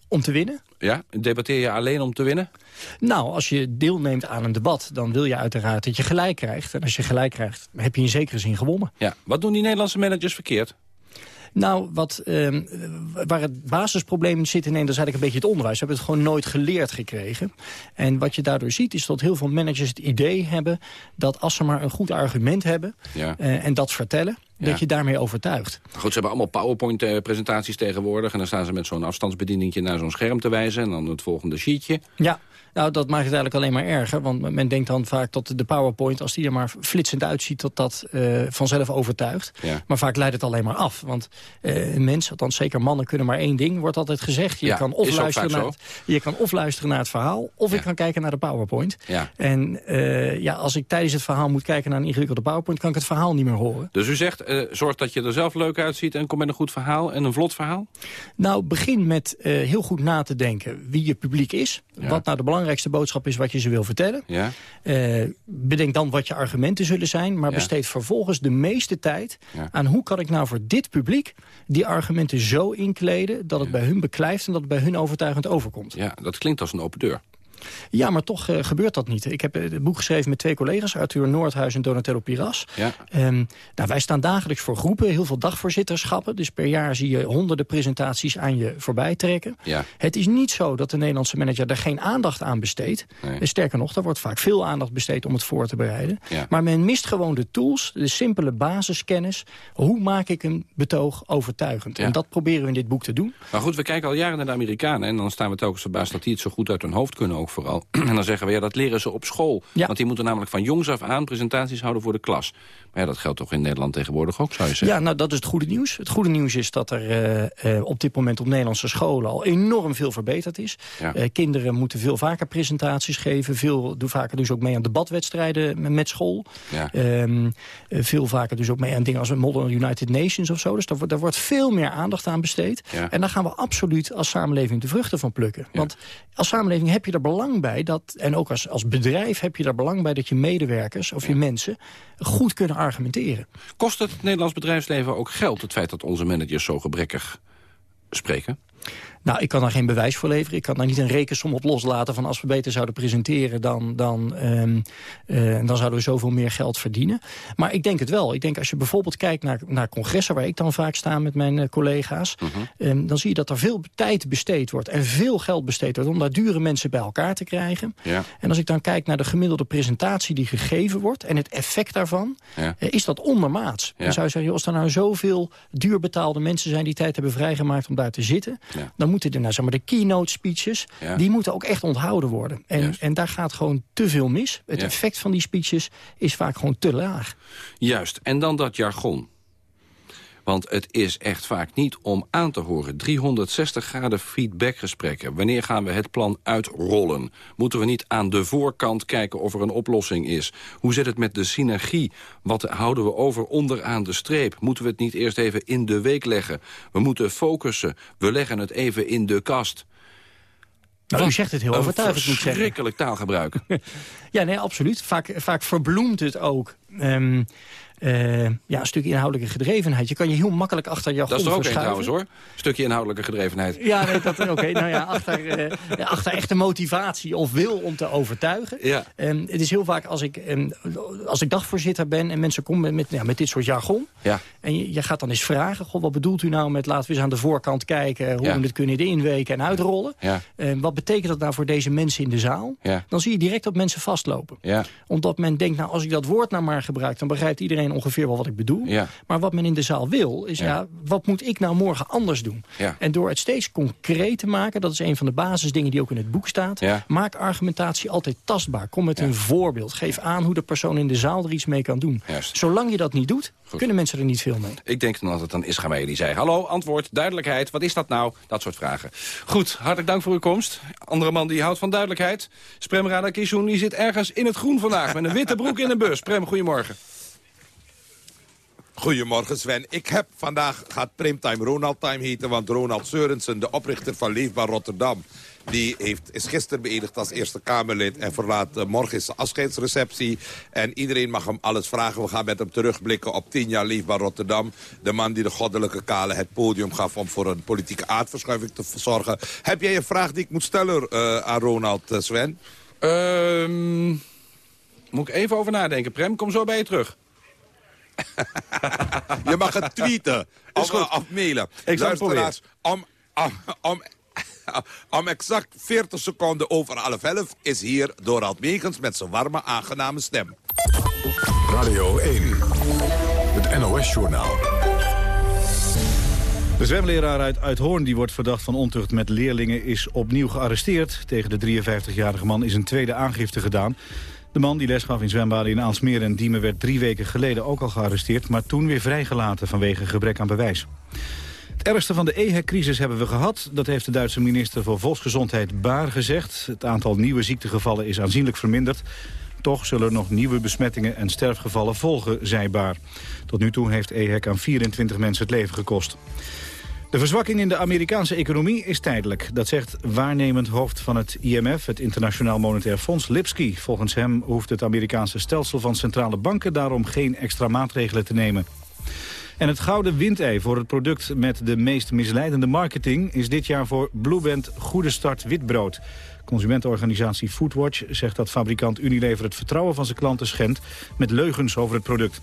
Om te winnen? Ja, debatteer je alleen om te winnen? Nou, als je deelneemt aan een debat, dan wil je uiteraard dat je gelijk krijgt. En als je gelijk krijgt, heb je in zekere zin gewonnen. Ja, wat doen die Nederlandse managers verkeerd? Nou, wat, uh, waar het basisprobleem zit in Nederland is eigenlijk een beetje het onderwijs. We hebben het gewoon nooit geleerd gekregen. En wat je daardoor ziet is dat heel veel managers het idee hebben... dat als ze maar een goed argument hebben ja. uh, en dat vertellen... Ja. dat je daarmee overtuigt. Goed, ze hebben allemaal PowerPoint-presentaties tegenwoordig... en dan staan ze met zo'n afstandsbedieningje naar zo'n scherm te wijzen... en dan het volgende sheetje. Ja, nou, dat maakt het eigenlijk alleen maar erger. Want men denkt dan vaak dat de PowerPoint, als die er maar flitsend uitziet... dat dat uh, vanzelf overtuigt. Ja. Maar vaak leidt het alleen maar af. Want uh, een mens, althans zeker mannen, kunnen maar één ding, wordt altijd gezegd. Je, ja, kan, of luisteren naar het, je kan of luisteren naar het verhaal, of Ja. ik kan kijken naar de PowerPoint. En uh, ja, als ik tijdens het verhaal moet kijken naar een ingewikkelde PowerPoint... kan ik het verhaal niet meer horen. Dus u zegt, zorg dat je er zelf leuk uitziet... en kom met een goed verhaal en een vlot verhaal? Nou, begin met heel goed na te denken wie je publiek is. Wat nou de belangrijkste boodschap is wat je ze wil vertellen. Ja. Uh, bedenk dan wat je argumenten zullen zijn. Maar Ja. besteed vervolgens de meeste tijd Ja. aan hoe kan ik nou voor dit publiek... die argumenten zo inkleden dat het bij hun beklijft... en dat het bij hun overtuigend overkomt. Ja, dat klinkt als een open deur. Ja, maar toch uh, gebeurt dat niet. Ik heb uh, het boek geschreven met twee collega's, Arthur Noordhuis en Donatello Piras. Ja. Um, nou, wij staan dagelijks voor groepen, heel veel dagvoorzitterschappen. Dus per jaar zie je honderden presentaties aan je voorbij trekken. Ja. Het is niet zo dat de Nederlandse manager daar geen aandacht aan besteedt. Nee. Sterker nog, er wordt vaak veel aandacht besteed om het voor te bereiden. Ja. Maar men mist gewoon de tools, de simpele basiskennis. Hoe maak ik een betoog overtuigend? Ja. En dat proberen we in dit boek te doen. Maar goed, we kijken al jaren naar de Amerikanen... en dan staan we telkens verbaasd dat die het zo goed uit hun hoofd kunnen ook vooral. en dan zeggen we, ja, dat leren ze op school. Ja. Want die moeten namelijk van jongs af aan presentaties houden voor de klas. Maar ja, dat geldt toch in Nederland tegenwoordig ook, zou je zeggen? Ja, nou dat is het goede nieuws. Het goede nieuws is dat er uh, uh, op dit moment op Nederlandse scholen al enorm veel verbeterd is. Ja. Uh, kinderen moeten veel vaker presentaties geven. Veel doen vaker dus ook mee aan debatwedstrijden met school. Ja. Um, veel vaker dus ook mee aan dingen als Modern United Nations of zo. Dus daar, daar wordt veel meer aandacht aan besteed. Ja. En daar gaan we absoluut als samenleving de vruchten van plukken. Want als samenleving heb je er belang bij dat, en ook als, als bedrijf heb je er belang bij dat je medewerkers of je mensen goed kunnen argumenteren. Kost het het Nederlands bedrijfsleven ook geld, het feit dat onze managers zo gebrekkig spreken? Nou, ik kan daar geen bewijs voor leveren. Ik kan daar niet een rekensom op loslaten van als we beter zouden presenteren... dan, dan, um, uh, dan zouden we zoveel meer geld verdienen. Maar ik denk het wel. Ik denk als je bijvoorbeeld kijkt naar, naar congressen... waar ik dan vaak sta met mijn uh, collega's... -huh. um, dan zie je dat er veel tijd besteed wordt... en veel geld besteed wordt om daar dure mensen bij elkaar te krijgen. Ja. En als ik dan kijk naar de gemiddelde presentatie die gegeven wordt... en het effect daarvan, ja. uh, is dat ondermaats. Ja. Dan zou je zeggen, als er nou zoveel duurbetaalde mensen zijn... die tijd hebben vrijgemaakt om daar te zitten... Ja. dan moeten nou, zeg maar, de keynote speeches... Ja. die moeten ook echt onthouden worden. En, en daar gaat gewoon te veel mis. Het Ja. effect van die speeches is vaak gewoon te laag. Juist, en dan dat jargon. Want het is echt vaak niet om aan te horen. 360 graden feedbackgesprekken. Wanneer gaan we het plan uitrollen? Moeten we niet aan de voorkant kijken of er een oplossing is? Hoe zit het met de synergie? Wat houden we over onderaan de streep? Moeten we het niet eerst even in de week leggen? We moeten focussen. We leggen het even in de kast. Nou, u zegt het heel overtuigend, moet ik zeggen. verschrikkelijk taalgebruik. Ja, nee, absoluut. Vaak, vaak verbloemt het ook. Um, uh, ja, een stukje inhoudelijke gedrevenheid. Je kan je heel makkelijk achter je Dat is er ook verschuiven. trouwens hoor. Stukje inhoudelijke gedrevenheid. Ja, nee, dat oké. Okay. nou ja, achter, uh, ja, achter echte motivatie of wil om te overtuigen. Ja. Um, het is heel vaak als ik, um, als ik dagvoorzitter ben en mensen komen met, met, ja, met dit soort jargon. Ja. En je, je, gaat dan eens vragen, God, wat bedoelt u nou met laten we eens aan de voorkant kijken hoe ja. we dit kunnen inweken en uitrollen. Ja. Um, wat betekent dat nou voor deze mensen in de zaal? Ja. Dan zie je direct dat mensen vastlopen. Ja. Omdat men denkt, nou als ik dat woord nou maar gebruik, dan begrijpt iedereen iedereen ongeveer wel wat ik bedoel. Ja. Maar wat men in de zaal wil, is ja. wat moet ik nou morgen anders doen? Ja. En door het steeds concreet te maken, dat is een van de basisdingen die ook in het boek staat. Ja. Maak argumentatie altijd tastbaar. Kom met een voorbeeld. Geef aan hoe de persoon in de zaal er iets mee kan doen. Juist. Zolang je dat niet doet, kunnen mensen er niet veel mee. Ik denk dan dat het dan Ismaël die zei... hallo, antwoord, duidelijkheid, wat is dat nou? Dat soort vragen. Goed, hartelijk dank voor uw komst. Andere man die houdt van duidelijkheid. Sprem Radakishun, die zit ergens in het groen vandaag... met een witte broek in een bus. Prem, goedemorgen. Goedemorgen Sven. Ik heb vandaag, gaat Primetime Ronald Time heten... want Ronald Seurensen, de oprichter van Leefbaar Rotterdam... die heeft, is gisteren beëdigd als Eerste Kamerlid... en verlaat uh, morgen is de afscheidsreceptie. En iedereen mag hem alles vragen. We gaan met hem terugblikken op tien jaar Leefbaar Rotterdam. De man die de goddelijke Kale het podium gaf... om voor een politieke aardverschuiving te zorgen. Heb jij een vraag die ik moet stellen uh, aan Ronald, uh, Sven? Um, moet ik even over nadenken. Prem, kom zo bij je terug. je mag het tweeten of, of mailen. Ik proberen. Om, om, om, om exact 40 seconden over half elf is hier Dorald Megens met zijn warme, aangename stem. Radio 1, het NOS-journaal. De zwemleraar uit Uithoorn die wordt verdacht van ontucht met leerlingen is opnieuw gearresteerd. Tegen de 53-jarige man is een tweede aangifte gedaan. De man die les gaf in zwembaden in Aalsmeer en Diemen werd drie weken geleden ook al gearresteerd, maar toen weer vrijgelaten vanwege gebrek aan bewijs. Het ergste van de EHEC-crisis hebben we gehad. Dat heeft de Duitse minister voor Volksgezondheid Baar gezegd. Het aantal nieuwe ziektegevallen is aanzienlijk verminderd. Toch zullen er nog nieuwe besmettingen en sterfgevallen volgen, zei Baar. Tot nu toe heeft EHEC aan 24 mensen het leven gekost. De verzwakking in de Amerikaanse economie is tijdelijk. Dat zegt waarnemend hoofd van het IMF, het Internationaal Monetair Fonds, Lipsky. Volgens hem hoeft het Amerikaanse stelsel van centrale banken daarom geen extra maatregelen te nemen. En het gouden windei voor het product met de meest misleidende marketing... is dit jaar voor Blueband Goede Start Witbrood. Consumentenorganisatie Foodwatch zegt dat fabrikant Unilever het vertrouwen van zijn klanten schendt met leugens over het product.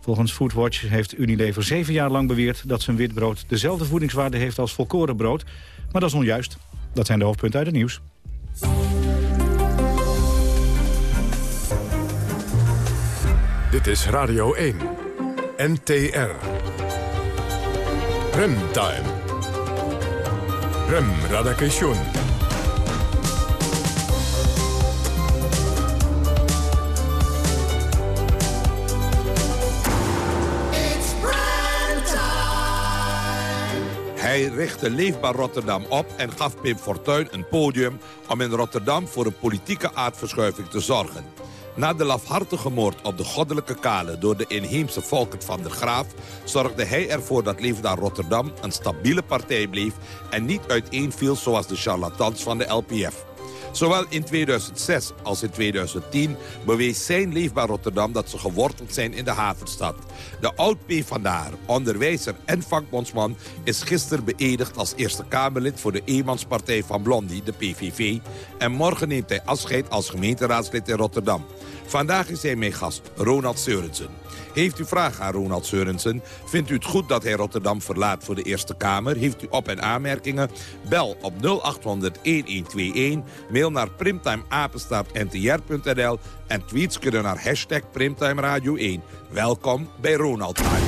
Volgens Foodwatch heeft Unilever zeven jaar lang beweerd dat zijn witbrood dezelfde voedingswaarde heeft als volkorenbrood. Maar dat is onjuist. Dat zijn de hoofdpunten uit het nieuws. Dit is Radio 1. NTR. Remtime. Rem Radakation. Hij richtte Leefbaar Rotterdam op en gaf Pim Fortuyn een podium... om in Rotterdam voor een politieke aardverschuiving te zorgen. Na de lafhartige moord op de goddelijke kale door de inheemse Volkert van der Graaf... zorgde hij ervoor dat Leefbaar Rotterdam een stabiele partij bleef... en niet uiteenviel zoals de charlatans van de LPF. Zowel in 2006 als in 2010 bewees zijn Leefbaar Rotterdam dat ze geworteld zijn in de havenstad. De oud-PVDA'er, onderwijzer en vakbondsman is gisteren beëdigd als Eerste Kamerlid voor de eenmanspartij van Blondie, de PVV. En morgen neemt hij afscheid als gemeenteraadslid in Rotterdam. Vandaag is hij mijn gast, Ronald Seurensen. Heeft u vragen aan Ronald Seurensen? Vindt u het goed dat hij Rotterdam verlaat voor de Eerste Kamer? Heeft u op- en aanmerkingen? Bel op 0800-1121. Mail naar primtimeapenstaartntr.nl. En tweets kunnen naar hashtag Primtime Radio 1. Welkom bij Ronald Time.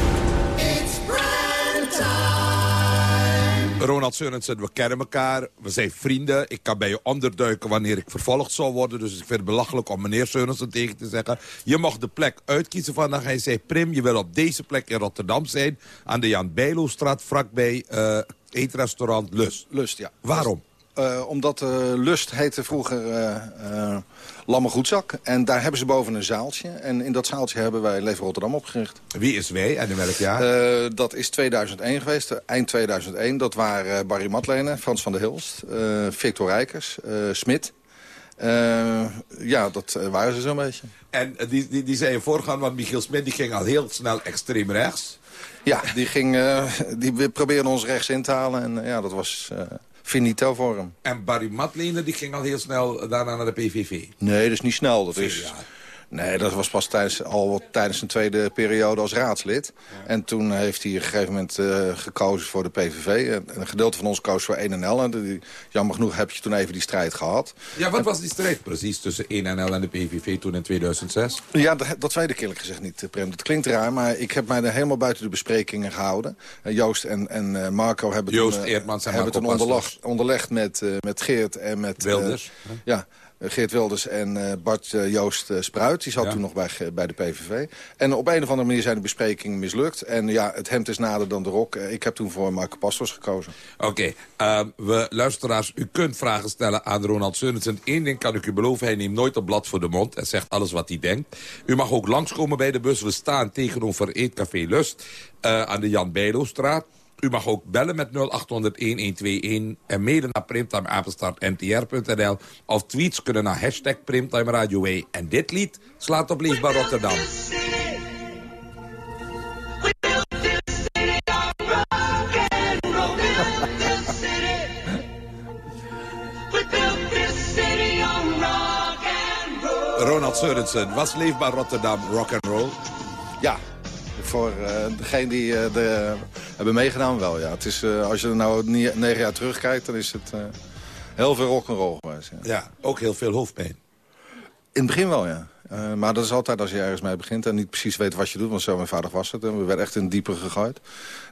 Ronald Seurensen, we kennen elkaar. We zijn vrienden. Ik kan bij je onderduiken wanneer ik vervolgd zou worden. Dus ik vind het belachelijk om meneer Seurensen tegen te zeggen. Je mag de plek uitkiezen vandaag. Hij zei, Prim, je wil op deze plek in Rotterdam zijn. Aan de Jan Bijlostraat, vlakbij uh, eetrestaurant Lust. Lust, ja. Waarom? Uh, omdat uh, Lust heette vroeger uh, Lamme Goedzak. En daar hebben ze boven een zaaltje. En in dat zaaltje hebben wij Leven Rotterdam opgericht. Wie is wij en in welk jaar? dat is 2001 geweest, eind 2001. Dat waren Barry Matlenen, Frans van der Hilst, Victor Rijkers, Smit. ja, dat waren ze zo'n beetje. En die, die, die zijn je voorgaan, want Michiel Smit die ging al heel snel extreem rechts. Ja, die, ging, die probeerde ons rechts in te halen. En ja, dat was finito voor hem. En Barry Matlenen die ging al heel snel daarna naar de PVV? Nee, dat is niet snel. Dat is, Nee, dat was pas tijdens, al tijdens zijn tweede periode als raadslid. En toen heeft hij op een gegeven moment uh, gekozen voor de PVV. En een gedeelte van ons koos voor 1NL. En die, jammer genoeg heb je toen even die strijd gehad. Ja, wat was die strijd precies tussen 1NL en de PVV toen in 2006? Ja, dat, dat weet ik eerlijk gezegd niet, Prem. Dat klinkt raar, maar ik heb mij er helemaal buiten de besprekingen gehouden. Joost en, en Marco hebben Joost toen, en hebben Marco toen onderleg, onderlegd met, met Geert en met... Wilders. ja, Geert Wilders en uh, Bart uh, Joost Spruit. Die zat ja. toen nog bij, bij de PVV. En op een of andere manier zijn de besprekingen mislukt. En ja, het hemd is nader dan de rok. ik heb toen voor Marco Pastors gekozen. Oké, okay. we luisteraars, u kunt vragen stellen aan Ronald Seurensen. Eén ding kan ik u beloven, hij neemt nooit een blad voor de mond. en zegt alles wat hij denkt. U mag ook langskomen bij de bus. We staan tegenover Eetcafé Lust aan de Jan Bijlostraat. U mag ook bellen met 0800-1121 en mailen naar primtimeapenstaartntr.nl of tweets kunnen naar hashtag Primtime Radio En dit lied slaat op Leefbaar Rotterdam. Ronald Sørensen, was Leefbaar Rotterdam rock and roll? Ja, voor uh, degene die uh, de, hebben meegedaan wel, ja. Het is, uh, als je er nou negen jaar terugkijkt, dan is het heel veel rock'n'roll geweest. Ja. ja, ook heel veel hoofdpijn. In het begin wel, ja. maar dat is altijd als je ergens mee begint en niet precies weet wat je doet. Want zo eenvoudig was het. En we werden echt in het diepe gegooid.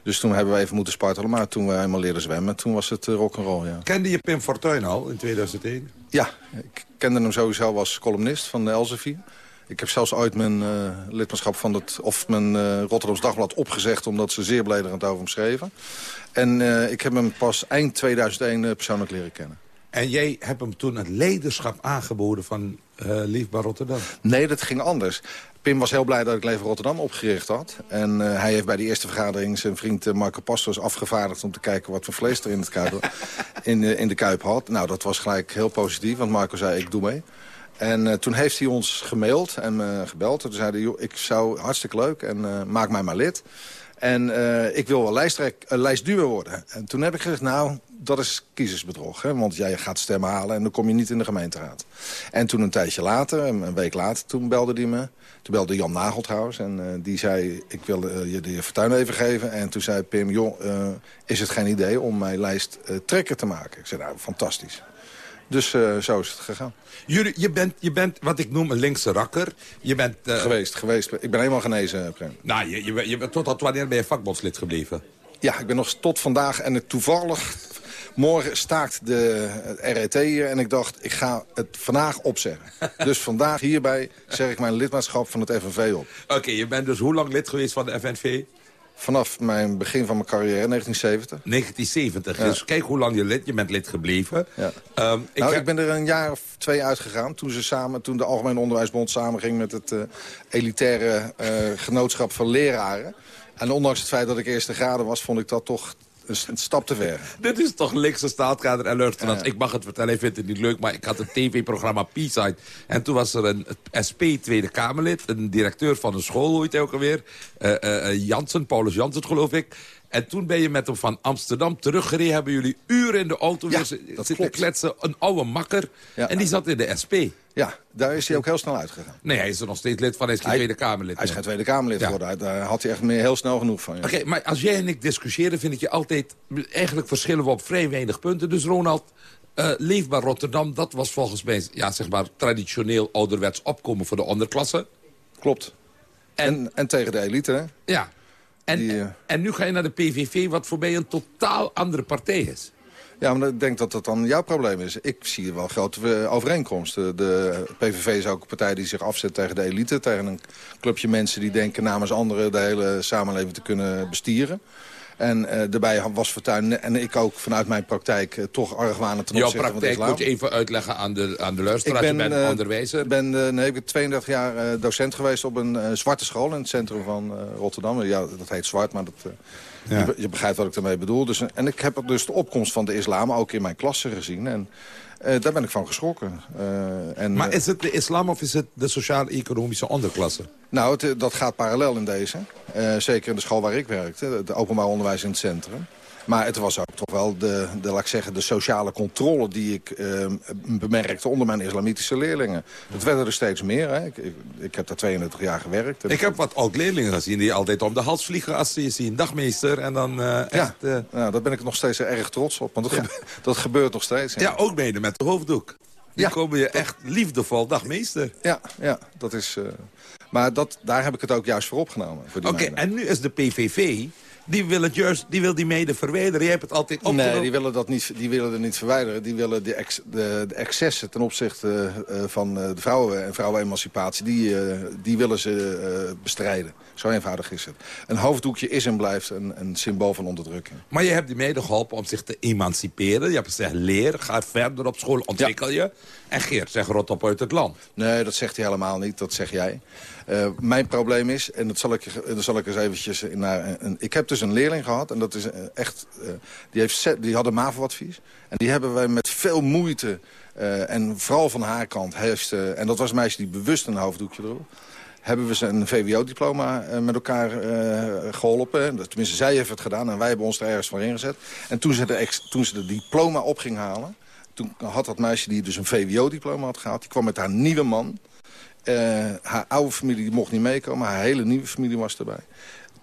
Dus toen hebben we even moeten spartelen. Maar toen we eenmaal leerden zwemmen, toen was het rock'n'roll, ja. Kende je Pim Fortuyn al in 2001? Ja, ik kende hem sowieso als columnist van de Elsevier. Ik heb zelfs ooit mijn uh, lidmaatschap van het, of mijn uh, Rotterdams Dagblad opgezegd... omdat ze zeer beledigend over hem schreven. En uh, ik heb hem pas eind 2001 persoonlijk leren kennen. En jij hebt hem toen het leiderschap aangeboden van Liefbaar Rotterdam? Nee, dat ging anders. Pim was heel blij dat ik Leven Rotterdam opgericht had. En uh, hij heeft bij die eerste vergadering zijn vriend uh, Marco Pastors afgevaardigd... om te kijken wat voor vlees er in, het kuip, in, uh, in de kuip had. Nou, dat was gelijk heel positief, want Marco zei ik doe mee. En uh, toen heeft hij ons gemaild en uh, gebeld. Toen zei hij, ik zou hartstikke leuk en uh, maak mij maar lid. En ik wil wel lijsttrek, lijstduur worden. En toen heb ik gezegd, nou, dat is kiezersbedrog. Hè? Want jij gaat stemmen halen en dan kom je niet in de gemeenteraad. En toen een tijdje later, een week later, toen belde hij me. Toen belde Jan Nagel. En die zei, ik wil je de heer Fortuyn even geven. En toen zei Pim, joh, is het geen idee om mijn lijst trekker te maken? Ik zei, nou, fantastisch. Dus uh, zo is het gegaan. Jullie, je, bent, je bent wat ik noem een linkse rakker. Je bent... Uh... Geweest, geweest. Ik ben helemaal genezen, Prem. Nou, je, je, je, tot wanneer ben je vakbondslid gebleven? Ja, ik ben nog tot vandaag. En toevallig, morgen staakt de RET hier. En ik dacht, ik ga het vandaag opzeggen. dus vandaag hierbij zeg ik mijn lidmaatschap van het FNV op. Oké, okay, je bent dus hoe lang lid geweest van de FNV? Vanaf mijn begin van mijn carrière, 1970. 1970, ja. dus kijk hoe lang je lid, je bent lid gebleven. Ja. Um, ik, nou, ik ben er een jaar of twee uitgegaan toen, ze samen, toen de Algemene Onderwijsbond samenging met het uh, elitaire uh, genootschap van leraren. En ondanks het feit dat ik eerste graden was, vond ik dat toch een stap te ver. Dit is toch linkse staatkader en. Ja. Ik mag het vertellen, hij vindt het niet leuk, maar ik had een tv-programma P-Side. En toen was er een SP Tweede Kamerlid, een directeur van een school, hoe heet hij ook alweer. Uh, uh, Jansen, Paulus Jansen geloof ik. En toen ben je met hem van Amsterdam teruggereden. Hebben jullie uren in de auto ja, zitten klopt. kletsen. Een oude makker. Ja. En die zat in de SP. Ja, daar is hij ook heel snel uitgegaan. Nee, hij is er nog steeds lid van. Hij is geen Tweede Kamerlid. Hij is geen Tweede Kamerlid ja. geworden. Daar had hij echt meer heel snel genoeg van. Ja. Oké, okay, maar als jij en ik discussiëren, vind ik je altijd... Eigenlijk verschillen we op vrij weinig punten. Dus Ronald, uh, Leefbaar Rotterdam, dat was volgens mij... Ja, zeg maar, traditioneel ouderwets opkomen voor de onderklasse. Klopt. En, en, en tegen de elite, hè? Ja. En, Die, uh... en nu ga je naar de PVV, wat voor mij een totaal andere partij is. Ja, maar ik denk dat dat dan jouw probleem is. Ik zie wel grote overeenkomsten. De PVV is ook een partij die zich afzet tegen de elite. Tegen een clubje mensen die denken namens anderen de hele samenleving te kunnen bestieren. En uh, daarbij was Fortuyn en ik ook vanuit mijn praktijk uh, toch argwanend ten opzichte van de islam. Jouw praktijk moet je even uitleggen aan de, aan de luisteraar. Ik ben, je bent uh, onderwijzer. Ik ben, nee, ik ben 32 jaar docent geweest op een zwarte school in het centrum van Rotterdam. Ja, dat heet zwart, maar dat... Ja. Je, je, begrijpt wat ik daarmee bedoel. Dus, en ik heb dus de opkomst van de islam ook in mijn klasse gezien. En uh, daar ben ik van geschrokken. Uh, en, maar is het de islam of is het de sociaal-economische onderklasse? Nou, het, dat gaat parallel in deze. Uh, zeker in de school waar ik werkte. Het openbaar onderwijs in het centrum. Maar het was ook toch wel de, de, laat ik zeggen, de sociale controle die ik uh, bemerkte onder mijn islamitische leerlingen. Het werden er steeds meer. Hè. Ik, ik, ik, heb daar 32 jaar gewerkt. Ik heb wat oud-leerlingen gezien die altijd om de hals vliegen als ze je zien. Dagmeester en dan uh, echt... Ja, uh... nou, daar ben ik nog steeds erg trots op. Want dat, ja. gebeurt, dat gebeurt nog steeds. Ja, ja ook mede met de hoofddoek. Die ja, komen je echt liefdevol dagmeester. Ja, ja dat is... maar dat, daar heb ik het ook juist voor opgenomen. Oké, okay, en nu is de PVV die wil, het juist, die wil die mede verwijderen. Je hebt het altijd opgenomen. Nee, die willen, dat niet, die willen er niet verwijderen. Die willen de, ex, de, de excessen ten opzichte uh, van uh, de vrouwen en vrouwenemancipatie... die, uh, die willen ze bestrijden. Zo eenvoudig is het. Een hoofddoekje is en blijft een, een symbool van onderdrukking. Maar je hebt die mede geholpen om zich te emanciperen. Je hebt gezegd, leer, ga verder op school, ontwikkel ja. je. En Geert zegt rot op uit het land. Nee, dat zegt hij helemaal niet. Dat zeg jij. Uh, mijn probleem is, en dat zal ik, dat zal ik eens eventjes naar... Een, ik heb dus een leerling gehad, en dat is echt... Uh, die, heeft, die had een MAVO-advies. En die hebben wij met veel moeite... Uh, en vooral van haar kant heeft... en dat was een meisje die bewust een hoofddoekje droeg hebben we ze een VWO-diploma met elkaar geholpen. Tenminste, zij heeft het gedaan en wij hebben ons er ergens voor ingezet. En toen ze de, toen ze de diploma op ging halen... toen had dat meisje die dus een VWO-diploma had gehaald... die kwam met haar nieuwe man... Haar oude familie mocht niet meekomen. Haar hele nieuwe familie was erbij.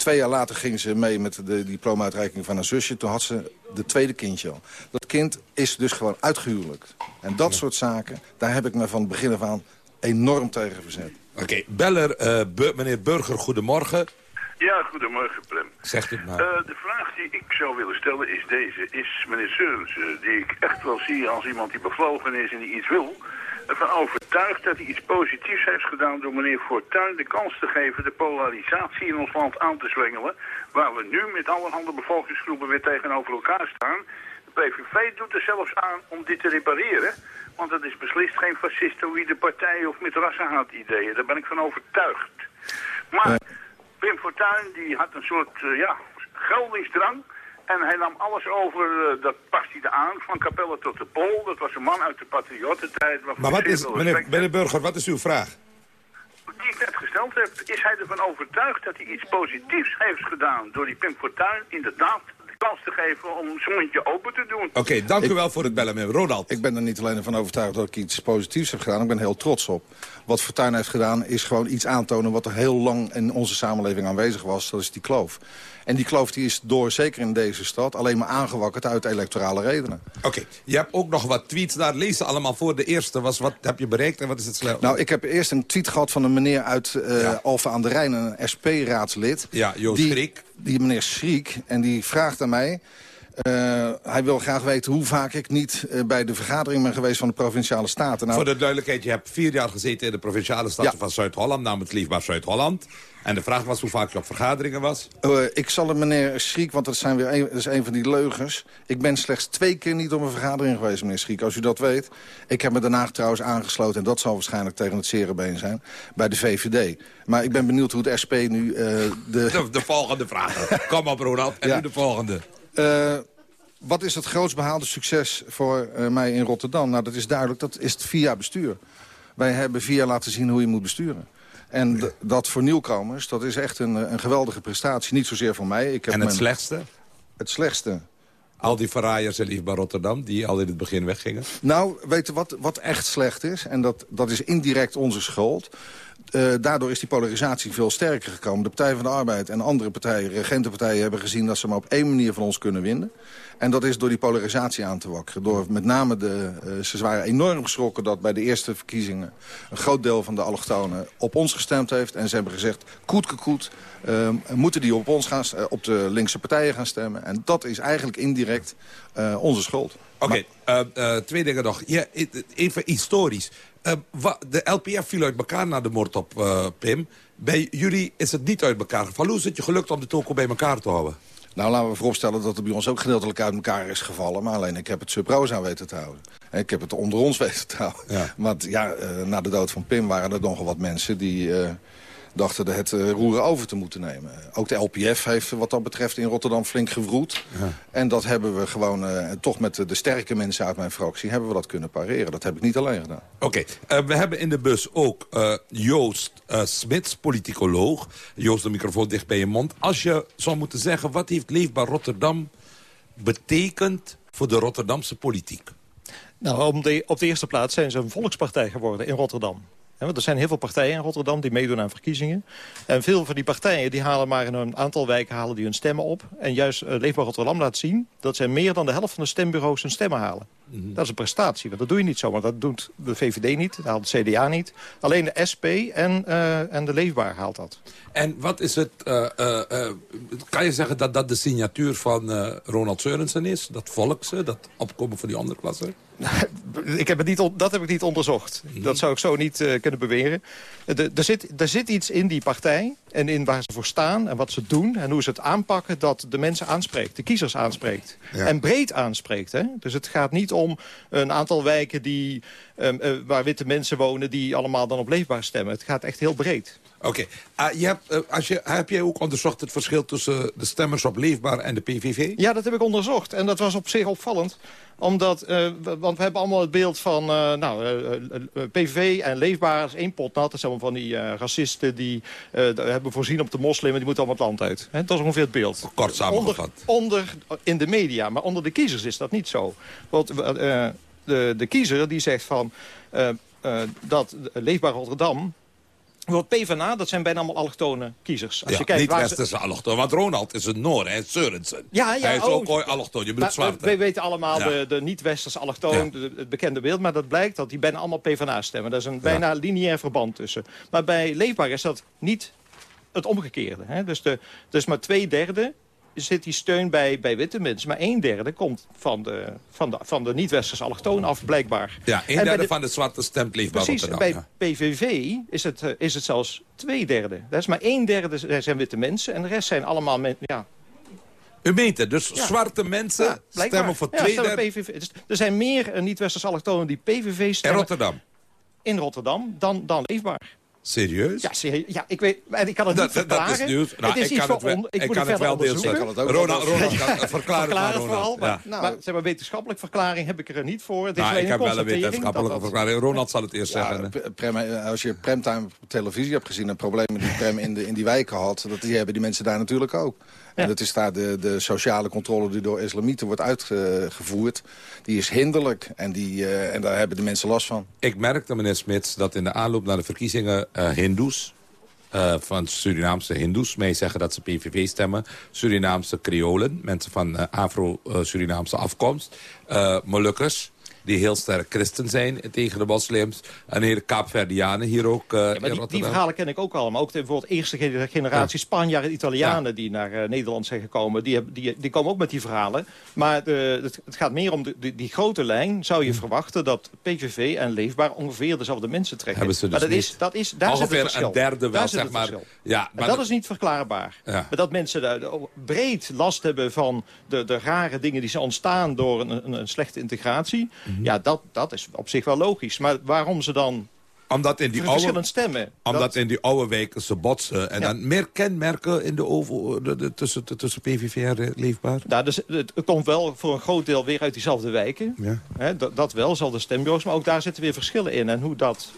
Twee jaar later ging ze mee met de diploma-uitreiking van haar zusje. Toen had ze de tweede kindje al. Dat kind is dus gewoon uitgehuwelijkt. En dat soort zaken, daar heb ik me van het begin af aan enorm tegen verzet. Oké, okay, beller, uh, meneer Burger, goedemorgen. Ja, goedemorgen, Prem. Zegt het maar. Uh, de vraag die ik zou willen stellen is deze. Is meneer Seurensen, die ik echt wel zie als iemand die bevlogen is en die iets wil ervan overtuigd dat hij iets positiefs heeft gedaan door meneer Fortuyn de kans te geven de polarisatie in ons land aan te zwengelen, waar we nu met allerhande bevolkingsgroepen weer tegenover elkaar staan. De PVV doet er zelfs aan om dit te repareren, want het is beslist geen fascistoïde partij of met rassenhaat ideeën. Daar ben ik van overtuigd. Maar Pim Fortuyn die had een soort uh, ja, geldingsdrang. En hij nam alles over, uh, dat past hij aan, van Capelle tot de Pol. Dat was een man uit de patriottentijd. Maar wat is, meneer, meneer Burger, wat is uw vraag? Die ik net gesteld heb, is hij ervan overtuigd dat hij iets positiefs heeft gedaan... door die Pim Fortuyn inderdaad de kans te geven om zijn mondje open te doen. Oké, okay, dank ik, u wel voor het bellen, meneer Ronald. Ik ben er niet alleen van overtuigd dat ik iets positiefs heb gedaan. Ik ben heel trots op. Wat Fortuyn heeft gedaan is gewoon iets aantonen... wat er heel lang in onze samenleving aanwezig was. Dat is die kloof. En die kloof die is door, zeker in deze stad, alleen maar aangewakkerd uit electorale redenen. Oké, okay. je hebt ook nog wat tweets daar. Lees ze allemaal voor. De eerste was, wat heb je bereikt en wat is het slecht? Nou, ik heb eerst een tweet gehad van een meneer uit uh, ja. Aan de Rijn, een SP-raadslid. Ja, Joost die, Schriek. Die meneer Schriek, en die vraagt aan mij... Uh, hij wil graag weten hoe vaak ik niet uh, bij de vergadering ben geweest van de Provinciale Staten. Nou, Voor de duidelijkheid, je hebt vier jaar gezeten in de Provinciale Staten ja. van Zuid-Holland, namelijk liefbaar Zuid-Holland. En de vraag was hoe vaak je op vergaderingen was? Uh, ik zal het meneer Schriek, want dat, zijn weer een, dat is een van die leugens. Ik ben slechts twee keer niet op een vergadering geweest, meneer Schriek. Als u dat weet. Ik heb me daarna trouwens aangesloten, en dat zal waarschijnlijk tegen het serenbeen zijn, bij de VVD. Maar ik ben benieuwd hoe de SP nu uh, de... de... De volgende vraag. Kom op, Ronald. En ja. nu de volgende. Uh, wat is het grootst behaalde succes voor mij in Rotterdam? Nou, dat is duidelijk. Dat is het via bestuur. Wij hebben via laten zien hoe je moet besturen. En dat voor nieuwkomers, dat is echt een, een geweldige prestatie. Niet zozeer voor mij. Ik heb en het mijn... slechtste? Het slechtste? Al die verraaiers en lief bij Rotterdam, die al in het begin weggingen? Nou, weet je wat, wat echt slecht is? En dat, dat is indirect onze schuld. Uh, daardoor is die polarisatie veel sterker gekomen. De Partij van de Arbeid en andere partijen, regentenpartijen... hebben gezien dat ze maar op één manier van ons kunnen winnen. En dat is door die polarisatie aan te wakkeren. Door met name de, uh, ze waren enorm geschrokken dat bij de eerste verkiezingen... een groot deel van de allochtonen op ons gestemd heeft. En ze hebben gezegd, koet koet, uh, moeten die op ons gaan, op de linkse partijen gaan stemmen. En dat is eigenlijk indirect onze schuld. Oké, okay, twee dingen nog. Ja, even historisch. de LPF viel uit elkaar na de moord op Pim. Bij jullie is het niet uit elkaar gevallen. Hoe is het je gelukt om de toko bij elkaar te houden? Nou, laten we vooropstellen dat het bij ons ook gedeeltelijk uit elkaar is gevallen. Maar alleen ik heb het subroos aan weten te houden. Ik heb het onder ons weten te houden. Ja. Want ja, na de dood van Pim waren er nogal wat mensen die... Dachten het uh, roeren over te moeten nemen. Ook de LPF heeft wat dat betreft in Rotterdam flink gevroed. Ja. En dat hebben we gewoon, uh, toch met de, sterke mensen uit mijn fractie... hebben we dat kunnen pareren. Dat heb ik niet alleen gedaan. Oké, okay. uh, we hebben in de bus ook Joost Smits, politicoloog. Joost, de microfoon dicht bij je mond. Als je zou moeten zeggen, wat heeft Leefbaar Rotterdam betekent voor de Rotterdamse politiek? Nou, om de, op de eerste plaats zijn ze een volkspartij geworden in Rotterdam. Want er zijn heel veel partijen in Rotterdam die meedoen aan verkiezingen. En veel van die partijen die halen maar in een aantal wijken halen die hun stemmen op. En juist uh, Leefbaar Rotterdam laat zien dat zij meer dan de helft van de stembureaus hun stemmen halen. Mhm. Dat is een prestatie, want dat doe je niet zomaar. Dat doet de VVD niet, dat haalt de CDA niet. Alleen de SP en, uh, en de Leefbaar haalt dat. En wat is het... Uh, kan je zeggen dat dat de signatuur van Ronald Seurensen is? Dat volkse, dat opkomen van die onderklasse? ik heb het niet, dat heb ik niet onderzocht. Mhm. Dat zou ik zo niet uh, kunnen beweren. Er zit, er zit iets in die partij en in waar ze voor staan en wat ze doen... en hoe ze het aanpakken dat de mensen aanspreekt, de kiezers aanspreekt. Ja. En breed aanspreekt. Hè? Dus het gaat niet om een aantal wijken die, um, uh, waar witte mensen wonen... die allemaal dan op leefbaar stemmen. Het gaat echt heel breed. Oké. Okay. Uh, je hebt, uh, als je, heb jij ook onderzocht het verschil tussen de stemmers op Leefbaar en de PVV? Ja, dat heb ik onderzocht. En dat was op zich opvallend omdat, uh, want we hebben allemaal het beeld van uh, nou, uh, PVV en Leefbaar is één pot nat. Dat zijn allemaal van die racisten die hebben voorzien op de moslim... en die moeten allemaal het land uit. He, dat is ongeveer het beeld. Kort samengevat. Onder, onder, in de media, maar onder de kiezers is dat niet zo. Want de, de kiezer die zegt van... dat Leefbaar Rotterdam want PvdA, dat zijn bijna allemaal allochtone kiezers. Als ja, je kijkt niet waar westerse ze... Want Ronald is een Noor, hij is Seurensen. Ja, ja, hij is oh, ook ooit allochtoon, je bedoelt maar, zwarte. We weten allemaal Ja. de, de niet-westerse allochtoon, de- het bekende beeld. Maar dat blijkt dat die bijna allemaal PvdA stemmen. Daar is een bijna lineair verband tussen. Maar bij Leefbaar is dat niet het omgekeerde. Hè? Dus, de, dus maar twee derde zit die steun bij, bij witte mensen. Maar een derde komt van de, van de, van de niet-westerse allochtoon af, blijkbaar. Ja, En een derde de- van de zwarte stemt Leefbaar Precies, Rotterdam. bij. PVV is het, eh, is het zelfs twee derde. Dat is maar één derde zijn witte mensen. En de rest zijn allemaal men, ja, U meent het, dus Ja. zwarte mensen stemmen voor Ja, twee derde PVV. Dus er zijn meer eh, niet-westerse allochtonen die PVV in stemmen Rotterdam. in Rotterdam dan, dan leefbaar. Serieus? Ja, serieus. ja, ik weet, maar ik kan het Dat, niet dat, dat verklaren. is nieuws. Nou, het is ik kan het wel, on- ik moet kan het het wel verder deels onderzoeken. zeggen. Ronald, Ronald, kan- verklaar het maar, Verklaar het Ronald. vooral. Maar, Ja. nou, zeg maar, wetenschappelijke verklaring heb ik er niet voor. Het is Nou, ik heb wel een wetenschappelijke dat verklaring. Ronald zal het eerst Ja, zeggen. Prem, als je Premtime op televisie hebt gezien... en problemen die Prem in, de, in die wijken had... Dat, die hebben die mensen daar natuurlijk ook. En dat is daar de, de sociale controle die door islamieten wordt uitgevoerd. Die is hinderlijk en, die, eh, en daar hebben de mensen last van. Ik merkte, meneer Smits, dat in de aanloop naar de verkiezingen eh hindoes... eh, van Surinaamse hindoes mee zeggen dat ze PVV stemmen. Surinaamse Creolen, mensen van Afro-Surinaamse afkomst. Molukkers, die heel sterk christen zijn tegen de moslims. En hele Kaapverdianen hier ook eh, Ja, maar die, verhalen ken ik ook al. Maar ook de, bijvoorbeeld eerste ge- generatie Spanjaarden, Italianen... die naar eh, Nederland zijn gekomen, die, die, die komen ook met die verhalen. Maar de, het, het gaat meer om de, die- die grote lijn. Zou je verwachten dat PVV en Leefbaar ongeveer dezelfde mensen trekken. Hebben ze dus maar dat niet. is, dat is, daar zit Ongeveer het verschil. een derde wel, Daar zit zeg maar. Ja, En maar dat dat- is niet verklaarbaar. Ja. Maar dat mensen daar ook breed last hebben van de, de rare dingen die zijn ontstaan door een, een, een slechte integratie. Mhm. Ja, dat, dat is op zich wel logisch. Maar waarom ze dan Omdat in die oude, stemmen? omdat dat- in die oude wijken ze botsen. En Ja. dan meer kenmerken in de over, de, de- tussen, tussen PVV en Leefbaar. Nou, dus het, komt wel voor een groot deel weer uit diezelfde wijken. Ja. Dat wel, zal de stembureaus. Maar ook daar zitten weer verschillen in. En, hoe dat,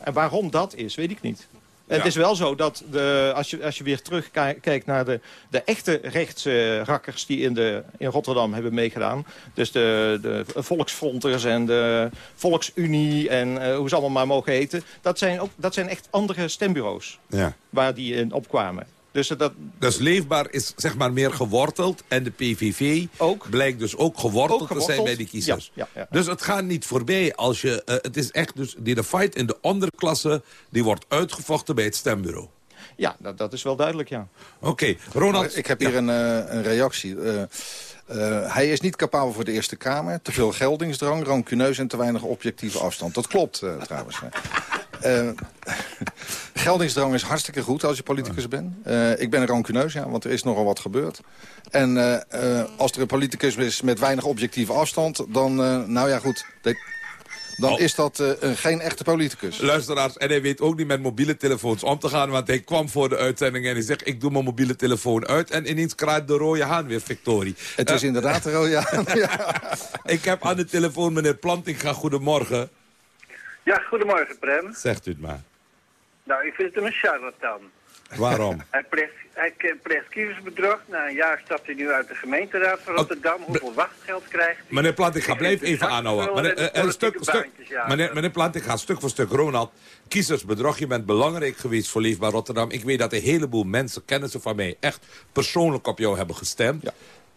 en waarom dat is, weet ik niet. En Ja. Het is wel zo dat de, als, je, als je weer terugkijkt naar de, de echte rechtse rakkers... die in, de, in Rotterdam hebben meegedaan. Dus de, de volksfronters en de Volksunie en eh, hoe ze allemaal maar mogen heten. Dat zijn, ook, dat zijn echt andere stembureaus Ja. waar die in opkwamen. Dus dat, Dus Leefbaar is zeg maar meer geworteld. En de PVV blijkt dus ook geworteld, Ook te zijn bij die kiezers. Ja, ja, ja. Dus het gaat niet voorbij. Als je, eh, het is echt dus die de fight in de onderklasse... die wordt uitgevochten bij het stembureau. ja, dat, dat is wel duidelijk, ja. Oké, Ronald... Ik heb hier een, eh, een reactie. Eh, eh, hij is niet capabel voor de Eerste Kamer. Te veel geldingsdrang, rancuneus en te weinig objectieve afstand. Dat klopt eh, trouwens. Eh, geldingsdrang is hartstikke goed als je politicus bent. Ik ben rancuneus, ja, want er is nogal wat gebeurd. En als er een politicus is met weinig objectieve afstand... dan, nou ja, goed... dan Oh. is dat eh, een- geen echte politicus. Luisteraars, en hij weet ook niet met mobiele telefoons om te gaan... want hij kwam voor de uitzending en hij zegt... ik doe mijn mobiele telefoon uit... en ineens kraait de rode haan weer, Victorie. Het is Eh, inderdaad de rode haan, Ik heb aan de telefoon meneer Plantinga. Goedemorgen. Ja, goedemorgen Prem. Zegt u het maar. Nou, ik vind het een charlatan. Waarom? Hij pleegt, hij pleegt kiezersbedrog. Na een jaar stapt hij nu uit de gemeenteraad van Rotterdam. Hoeveel wachtgeld krijgt hij? Meneer Plant, ik ga blijf even aanhouden. Meneer, eh, een stuk, stuk, meneer, meneer Plant, ik ga stuk voor stuk. Ronald, kiezersbedrog, je bent belangrijk geweest voor Leefbaar Rotterdam. Ik weet dat een heleboel mensen, kennissen van mij, echt persoonlijk op jou hebben gestemd.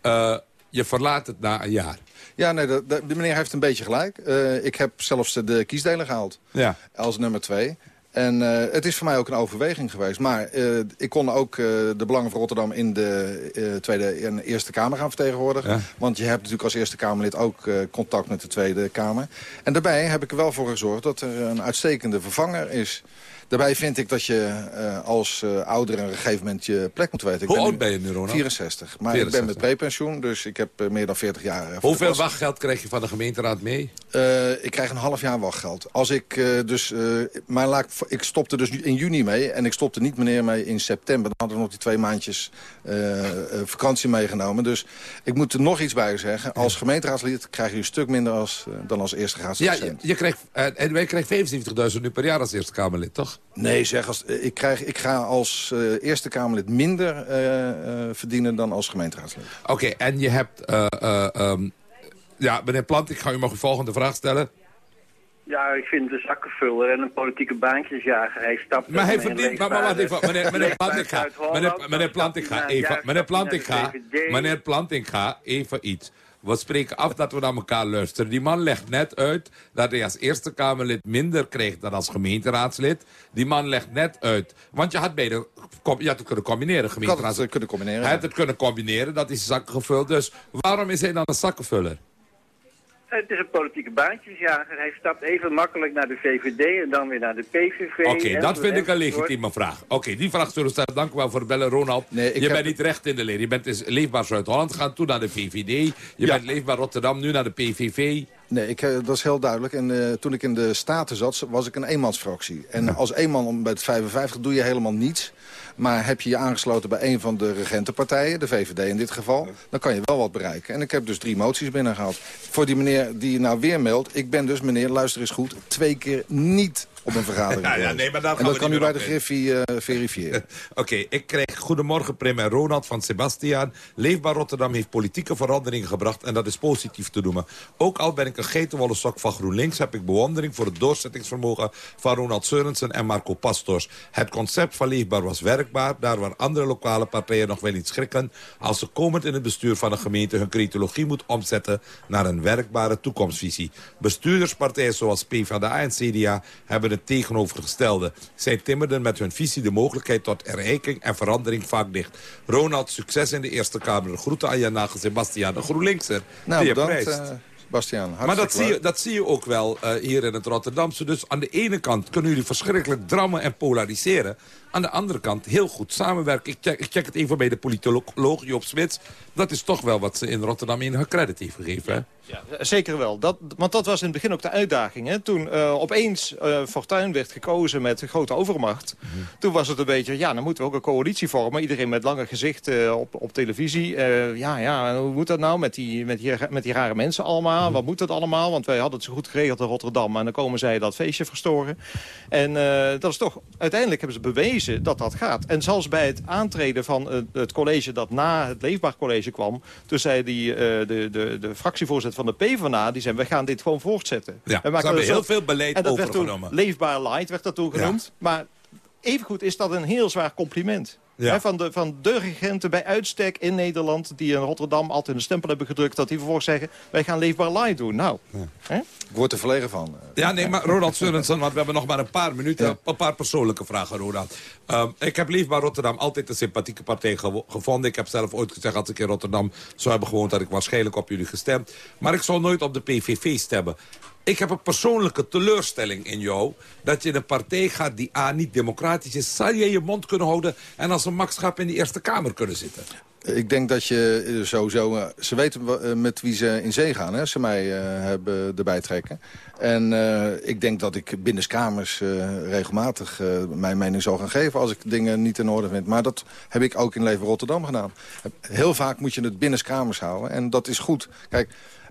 Eh, je verlaat het na een jaar. Ja, nee, de, de, de meneer heeft een beetje gelijk. Eh, ik heb zelfs de kiesdelen gehaald. Ja. Als nummer twee. En uh, het is voor mij ook een overweging geweest. Maar uh, ik kon ook uh, de belangen van Rotterdam in de Tweede en Eerste Kamer gaan vertegenwoordigen. Ja. Want je hebt natuurlijk als Eerste Kamerlid ook contact met de Tweede Kamer. En daarbij heb ik er wel voor gezorgd dat er een uitstekende vervanger is. Daarbij vind ik dat je uh, als uh, ouder een gegeven moment je plek moet weten. Ik Hoe ben oud ben je nu, Ronald? 64. Maar 64. ik ben met prepensioen, dus ik heb uh, meer dan 40 jaar. Hoeveel wachtgeld krijg je van de gemeenteraad mee? ik krijg een half jaar wachtgeld. Als ik dus, maar laat ik, ik stopte dus in juni mee en ik stopte niet meneer mee in september. Dan hadden we nog die twee maandjes vakantie meegenomen. Dus ik moet er nog iets bij zeggen. Als gemeenteraadslid krijg je een stuk minder als, dan als eerste Ja, je, je krijgt, en wij krijgen 75.000 nu per jaar als Eerste Kamerlid, toch? Nee, zeg, als, ik, krijg, ik ga als uh, Eerste Kamerlid minder uh, uh, verdienen dan als gemeenteraadslid. Oké, okay, en je hebt... Um, ja, meneer Plant, ik ga u nog een volgende vraag stellen. Ja, ik vind de zakkenvuller en een politieke baantjesjager. Hij stapt... Maar hij verdient... Maar, maar wacht even, meneer, meneer Plantinga. Meneer, meneer Plantinga, even... Meneer Plantinga, meneer Plantinga, even iets. We spreken af dat we naar elkaar luisteren. Die man legt net uit dat hij als Eerste Kamerlid minder krijgt dan als gemeenteraadslid. Die man legt net uit. Want je had beide je had het kunnen combineren, gemeenteraadslid. het kunnen combineren. Hij had het kunnen combineren, dat is zakken gevuld. Dus waarom is hij dan een zakkenvuller? Het is een politieke baantjesjager. Hij stapt even makkelijk naar de VVD en dan weer naar de PVV. Oké, okay, dat vind ik een legitieme vraag. Oké, okay, die vraag zullen we stellen. Dank u wel voor het bellen, Ronald. Nee, je bent niet recht in de leer. Je bent dus Leefbaar Zuid-Holland gaan, toen naar de VVD. Je ja. bent Leefbaar Rotterdam, nu naar de PVV. Nee, ik, dat is heel duidelijk. En uh, toen ik in de Staten zat, was ik een eenmansfractie. En ja. als eenman bij het 55 doe je helemaal niets. Maar heb je je aangesloten bij een van de regentenpartijen, de VVD in dit geval... dan kan je wel wat bereiken. En ik heb dus drie moties binnengehaald. Voor die meneer die nou weer meldt... ik ben dus, meneer, luister eens goed, twee keer niet op een vergadering ja, ja, nee, maar daar En dat kan u bij de Griffie uh, verifiëren. Oké, okay, ik krijg goedemorgen Prim en Ronald van Sebastiaan. Leefbaar Rotterdam heeft politieke veranderingen gebracht... en dat is positief te noemen. Ook al ben ik een geitenwolle sok van GroenLinks... heb ik bewondering voor het doorzettingsvermogen van Ronald Seurensen en Marco Pastors. Het concept van Leefbaar was werkbaar... daar waar andere lokale partijen nog wel iets schrikken... als ze komend in het bestuur van een gemeente hun cretologie moet omzetten... naar een werkbare toekomstvisie. Bestuurderspartijen zoals PvdA en CDA hebben het tegenovergestelde. Zij timmerden met hun visie de mogelijkheid tot erreiking en verandering vaak dicht. Ronald, succes in de Eerste Kamer. Groeten aan je nagel Sebastian de GroenLinkser. Nou, bedankt. Uh... Bastiaan, maar dat zie, je, dat zie je ook wel uh, hier in het Rotterdamse. Dus aan de ene kant kunnen jullie verschrikkelijk drammen en polariseren. Aan de andere kant heel goed samenwerken. Ik check, ik check het even bij de politoloog Joop Smits. Dat is toch wel wat ze in Rotterdam in hun credit heeft gegeven. Hè? Ja, zeker wel. Dat, want dat was in het begin ook de uitdaging. Hè? Toen uh, opeens uh, Fortuyn werd gekozen met grote overmacht. Mm -hmm. Toen was het een beetje, ja, dan moeten we ook een coalitie vormen. Iedereen met lange gezichten uh, op, op televisie. ja, ja, hoe moet dat nou met die, met die, met die rare mensen allemaal? Mm -hmm. Wat moet dat allemaal? Want wij hadden het zo goed geregeld in Rotterdam. En dan komen zij dat feestje verstoren. En dat is toch, uiteindelijk hebben ze bewezen dat dat gaat. En zelfs bij het aantreden van het college dat na het Leefbaar College kwam... toen zei die, de, de, de fractievoorzitter van de PvdA, die zei, we gaan dit gewoon voortzetten. Ja, we maken heel veel beleid en dat overgenomen. Werd toen leefbaar light werd dat toen genoemd. Ja. Maar evengoed is dat een heel zwaar compliment. Ja. He, van, de, van de regenten bij uitstek in Nederland... die in Rotterdam altijd een stempel hebben gedrukt... dat die vervolgens zeggen, wij gaan leefbaar light doen. Nou, ja. Ik word er verlegen van. Ja, nee, maar Ronald Sørensen, want we hebben nog maar een paar minuten. Ja. Een paar persoonlijke vragen, Ronald. Um, ik heb Leefbaar Rotterdam altijd een sympathieke partij gev gevonden. Ik heb zelf ooit gezegd, als ik in Rotterdam zou hebben gewoond... had ik waarschijnlijk op jullie gestemd. Maar ik zal nooit op de PVV stemmen. Ik heb een persoonlijke teleurstelling in jou... dat je in een partij gaat die A, niet democratisch is... zal je je mond kunnen houden en als een makschap in de Eerste Kamer kunnen zitten? Ik denk dat je sowieso... Uh, ze weten uh, met wie ze in zee gaan, hè, ze mij uh, hebben erbij trekken. En ik denk dat ik binnenskamers regelmatig mijn mening zal gaan geven... als ik dingen niet in orde vind. Maar dat heb ik ook in Leven Rotterdam gedaan. Heel vaak moet je het binnenskamers houden en dat is goed. Kijk,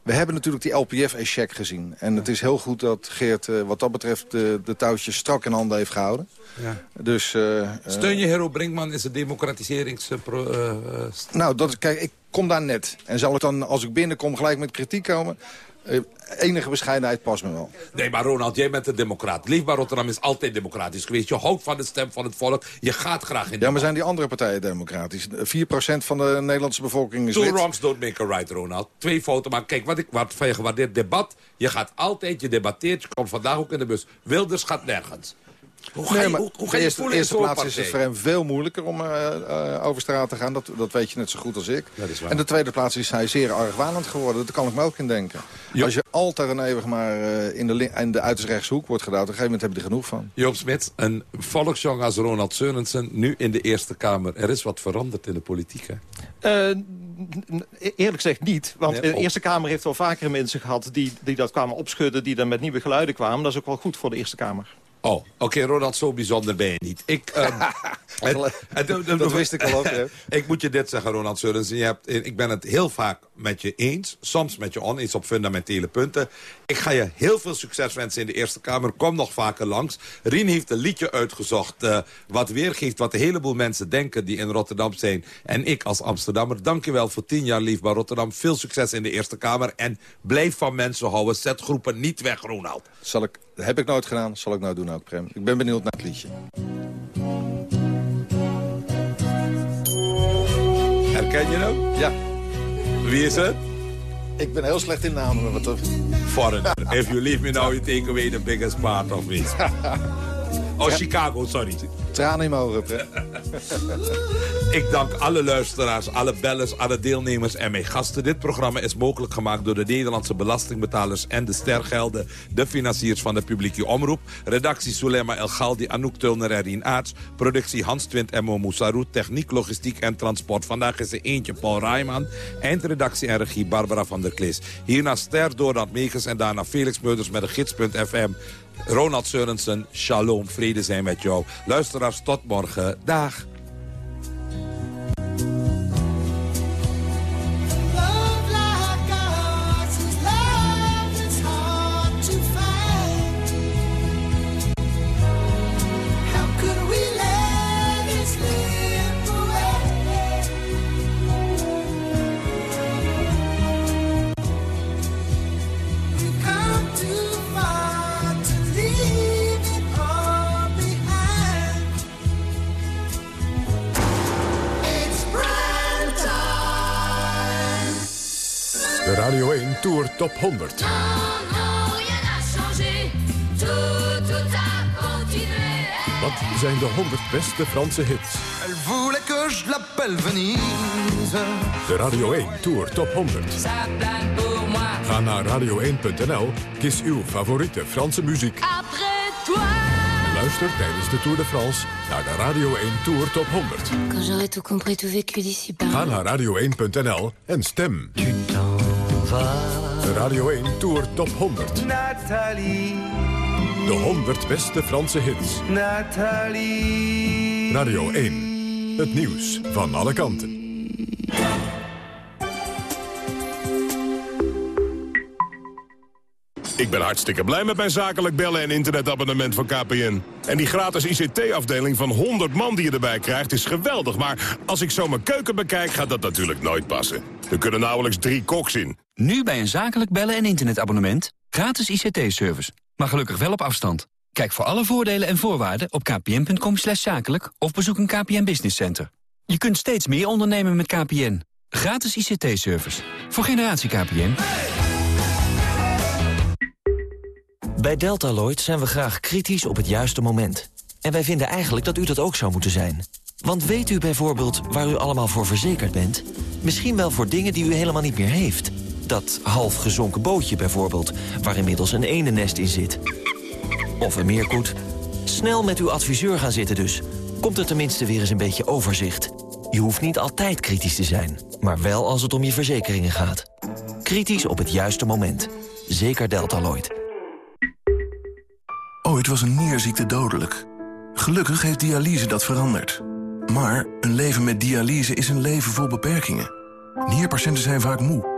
We hebben natuurlijk die LPF-check gezien. En het is heel goed dat Geert eh, wat dat betreft de, de touwtjes strak in handen heeft gehouden. Ja. Dus, uh, Steun je Hero Brinkman is het democratiserings... Uh, nou, dat, kijk, ik kom daar net. En zal ik dan, als ik binnenkom, gelijk met kritiek komen? Uh, enige bescheidenheid past me wel. Nee, maar Ronald, jij bent een democraat. Leefbaar Rotterdam is altijd democratisch geweest. Je houdt van de stem van het volk. Je gaat graag in Ja, maar zijn die andere partijen democratisch? 4% van de Nederlandse bevolking is Two lid. wrongs don't make a right, Ronald. Twee fouten. Maar kijk, wat ik wat van je gewaardeerd debat. Je gaat altijd, je debatteert. Je komt vandaag ook in de bus. Wilders gaat nergens. Hoe ga je, nee, maar hoe, hoe ga je eerst, voelen in eerste zo'n plaats is het voor hem veel moeilijker om uh, uh, over straat te gaan. Dat, dat weet je net zo goed als ik. Dat is waar. En de tweede plaats is hij zeer argwanend geworden. Daar kan ik me ook in denken. Als je altijd en eeuwig maar uh, in, de, in de uiterst rechtse hoek wordt gedaan... op een gegeven moment heb je er genoeg van. Joop Smits, een volksjong als Ronald Sørensen... nu in de Eerste Kamer. Er is wat veranderd in de politiek, hè? eerlijk gezegd niet. Want Nee, de. Eerste Kamer heeft wel vaker mensen gehad... Die, die dat kwamen opschudden, die dan met nieuwe geluiden kwamen. Dat is ook wel goed voor de Eerste Kamer. Oh, oké, Ronald, zo bijzonder ben je niet. Ik, ehm, het- het- Dat wist ik al ook, hè. ik moet je dit zeggen, Ronald. Je hebt, ik ben het heel vaak met je eens. Soms met je oneens op fundamentele punten. Ik ga je heel veel succes wensen in de Eerste Kamer. Kom nog vaker langs. Rien heeft een liedje uitgezocht... eh, wat weergeeft wat een heleboel mensen denken die in Rotterdam zijn. En ik als Amsterdammer, dank je wel voor tien jaar liefbaar Rotterdam. Veel succes in de Eerste Kamer. En blijf van mensen houden. Zet groepen niet weg, Ronald. Zal ik, heb ik nooit gedaan, zal ik nou doen ook, Prem. Ik ben benieuwd naar het liedje. Herken je hem? Ja. Wie is het? Ik ben heel slecht in namen. Wat er... Foreigner. If you leave me now, you take away the biggest part of me. Oh, Chicago, sorry. Tranen in mijn ogen. Ik dank alle luisteraars, alle bellers, alle deelnemers en mijn gasten. Dit programma is mogelijk gemaakt door de Nederlandse belastingbetalers en de stergelden, de financiers van de publieke omroep. Redactie Sulema El Galdi, Anouk Tulner en Rien Aarts. Productie Hans Twint en Mo Moussarout. Techniek, logistiek en transport. Vandaag is er eentje Paul Rijman. Eindredactie en regie Barbara van der Klis. Hierna Ster Dorad Meekers en daarna Felix Meurders met de gids.fm. Ronald Sørensen, shalom, vrede zijn met jou. Luisteraars, tot morgen. Dag. Tour Top 100. Wat zijn de 100 beste Franse hits? Elle voulait que je l'appelle Venise. De Radio 1 Tour Top 100. Ga naar radio1.nl, kies uw favoriete Franse muziek. En luister tijdens de Tour de France naar de Radio 1 Tour Top 100. Quand j'aurai tout compris, tout vécu d'ici par Ga naar radio1.nl en stem. De Radio 1 Tour Top 100. Nathalie, De 100 beste Franse hits. Nathalie. Radio 1. Het nieuws van alle kanten. Ik ben hartstikke blij met mijn zakelijk bellen en internetabonnement van KPN. En die gratis ICT-afdeling van 100 man die je erbij krijgt is geweldig. Maar als ik zo mijn keuken bekijk, gaat dat natuurlijk nooit passen. Er kunnen nauwelijks drie koks in. Nu bij een zakelijk bellen en internetabonnement. Gratis ICT-service. Maar gelukkig wel op afstand. Kijk voor alle voordelen en voorwaarden op kpn.com zakelijk... of bezoek een KPN Business Center. Je kunt steeds meer ondernemen met KPN. Gratis ICT-service. Voor generatie KPN. Bij Deltaloid zijn we graag kritisch op het juiste moment. En wij vinden eigenlijk dat u dat ook zou moeten zijn. Want weet u bijvoorbeeld waar u allemaal voor verzekerd bent? Misschien wel voor dingen die u helemaal niet meer heeft. Dat half gezonken bootje bijvoorbeeld, waar inmiddels een enennest in zit. Of een meerkoet. Snel met uw adviseur gaan zitten dus. Komt er tenminste weer eens een beetje overzicht. Je hoeft niet altijd kritisch te zijn, maar wel als het om je verzekeringen gaat. Kritisch op het juiste moment. Zeker Deltaloid. Ooit was een nierziekte dodelijk. Gelukkig heeft dialyse dat veranderd. Maar een leven met dialyse is een leven vol beperkingen. Nierpatiënten zijn vaak moe,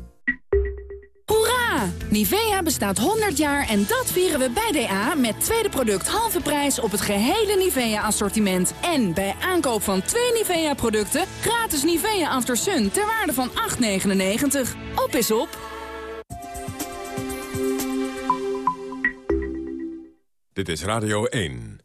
Nivea bestaat 100 jaar en dat vieren we bij DA met tweede product halve prijs op het gehele Nivea-assortiment. En bij aankoop van twee Nivea-producten gratis Nivea After Sun ter waarde van 8,99. Op is op! Dit is Radio 1.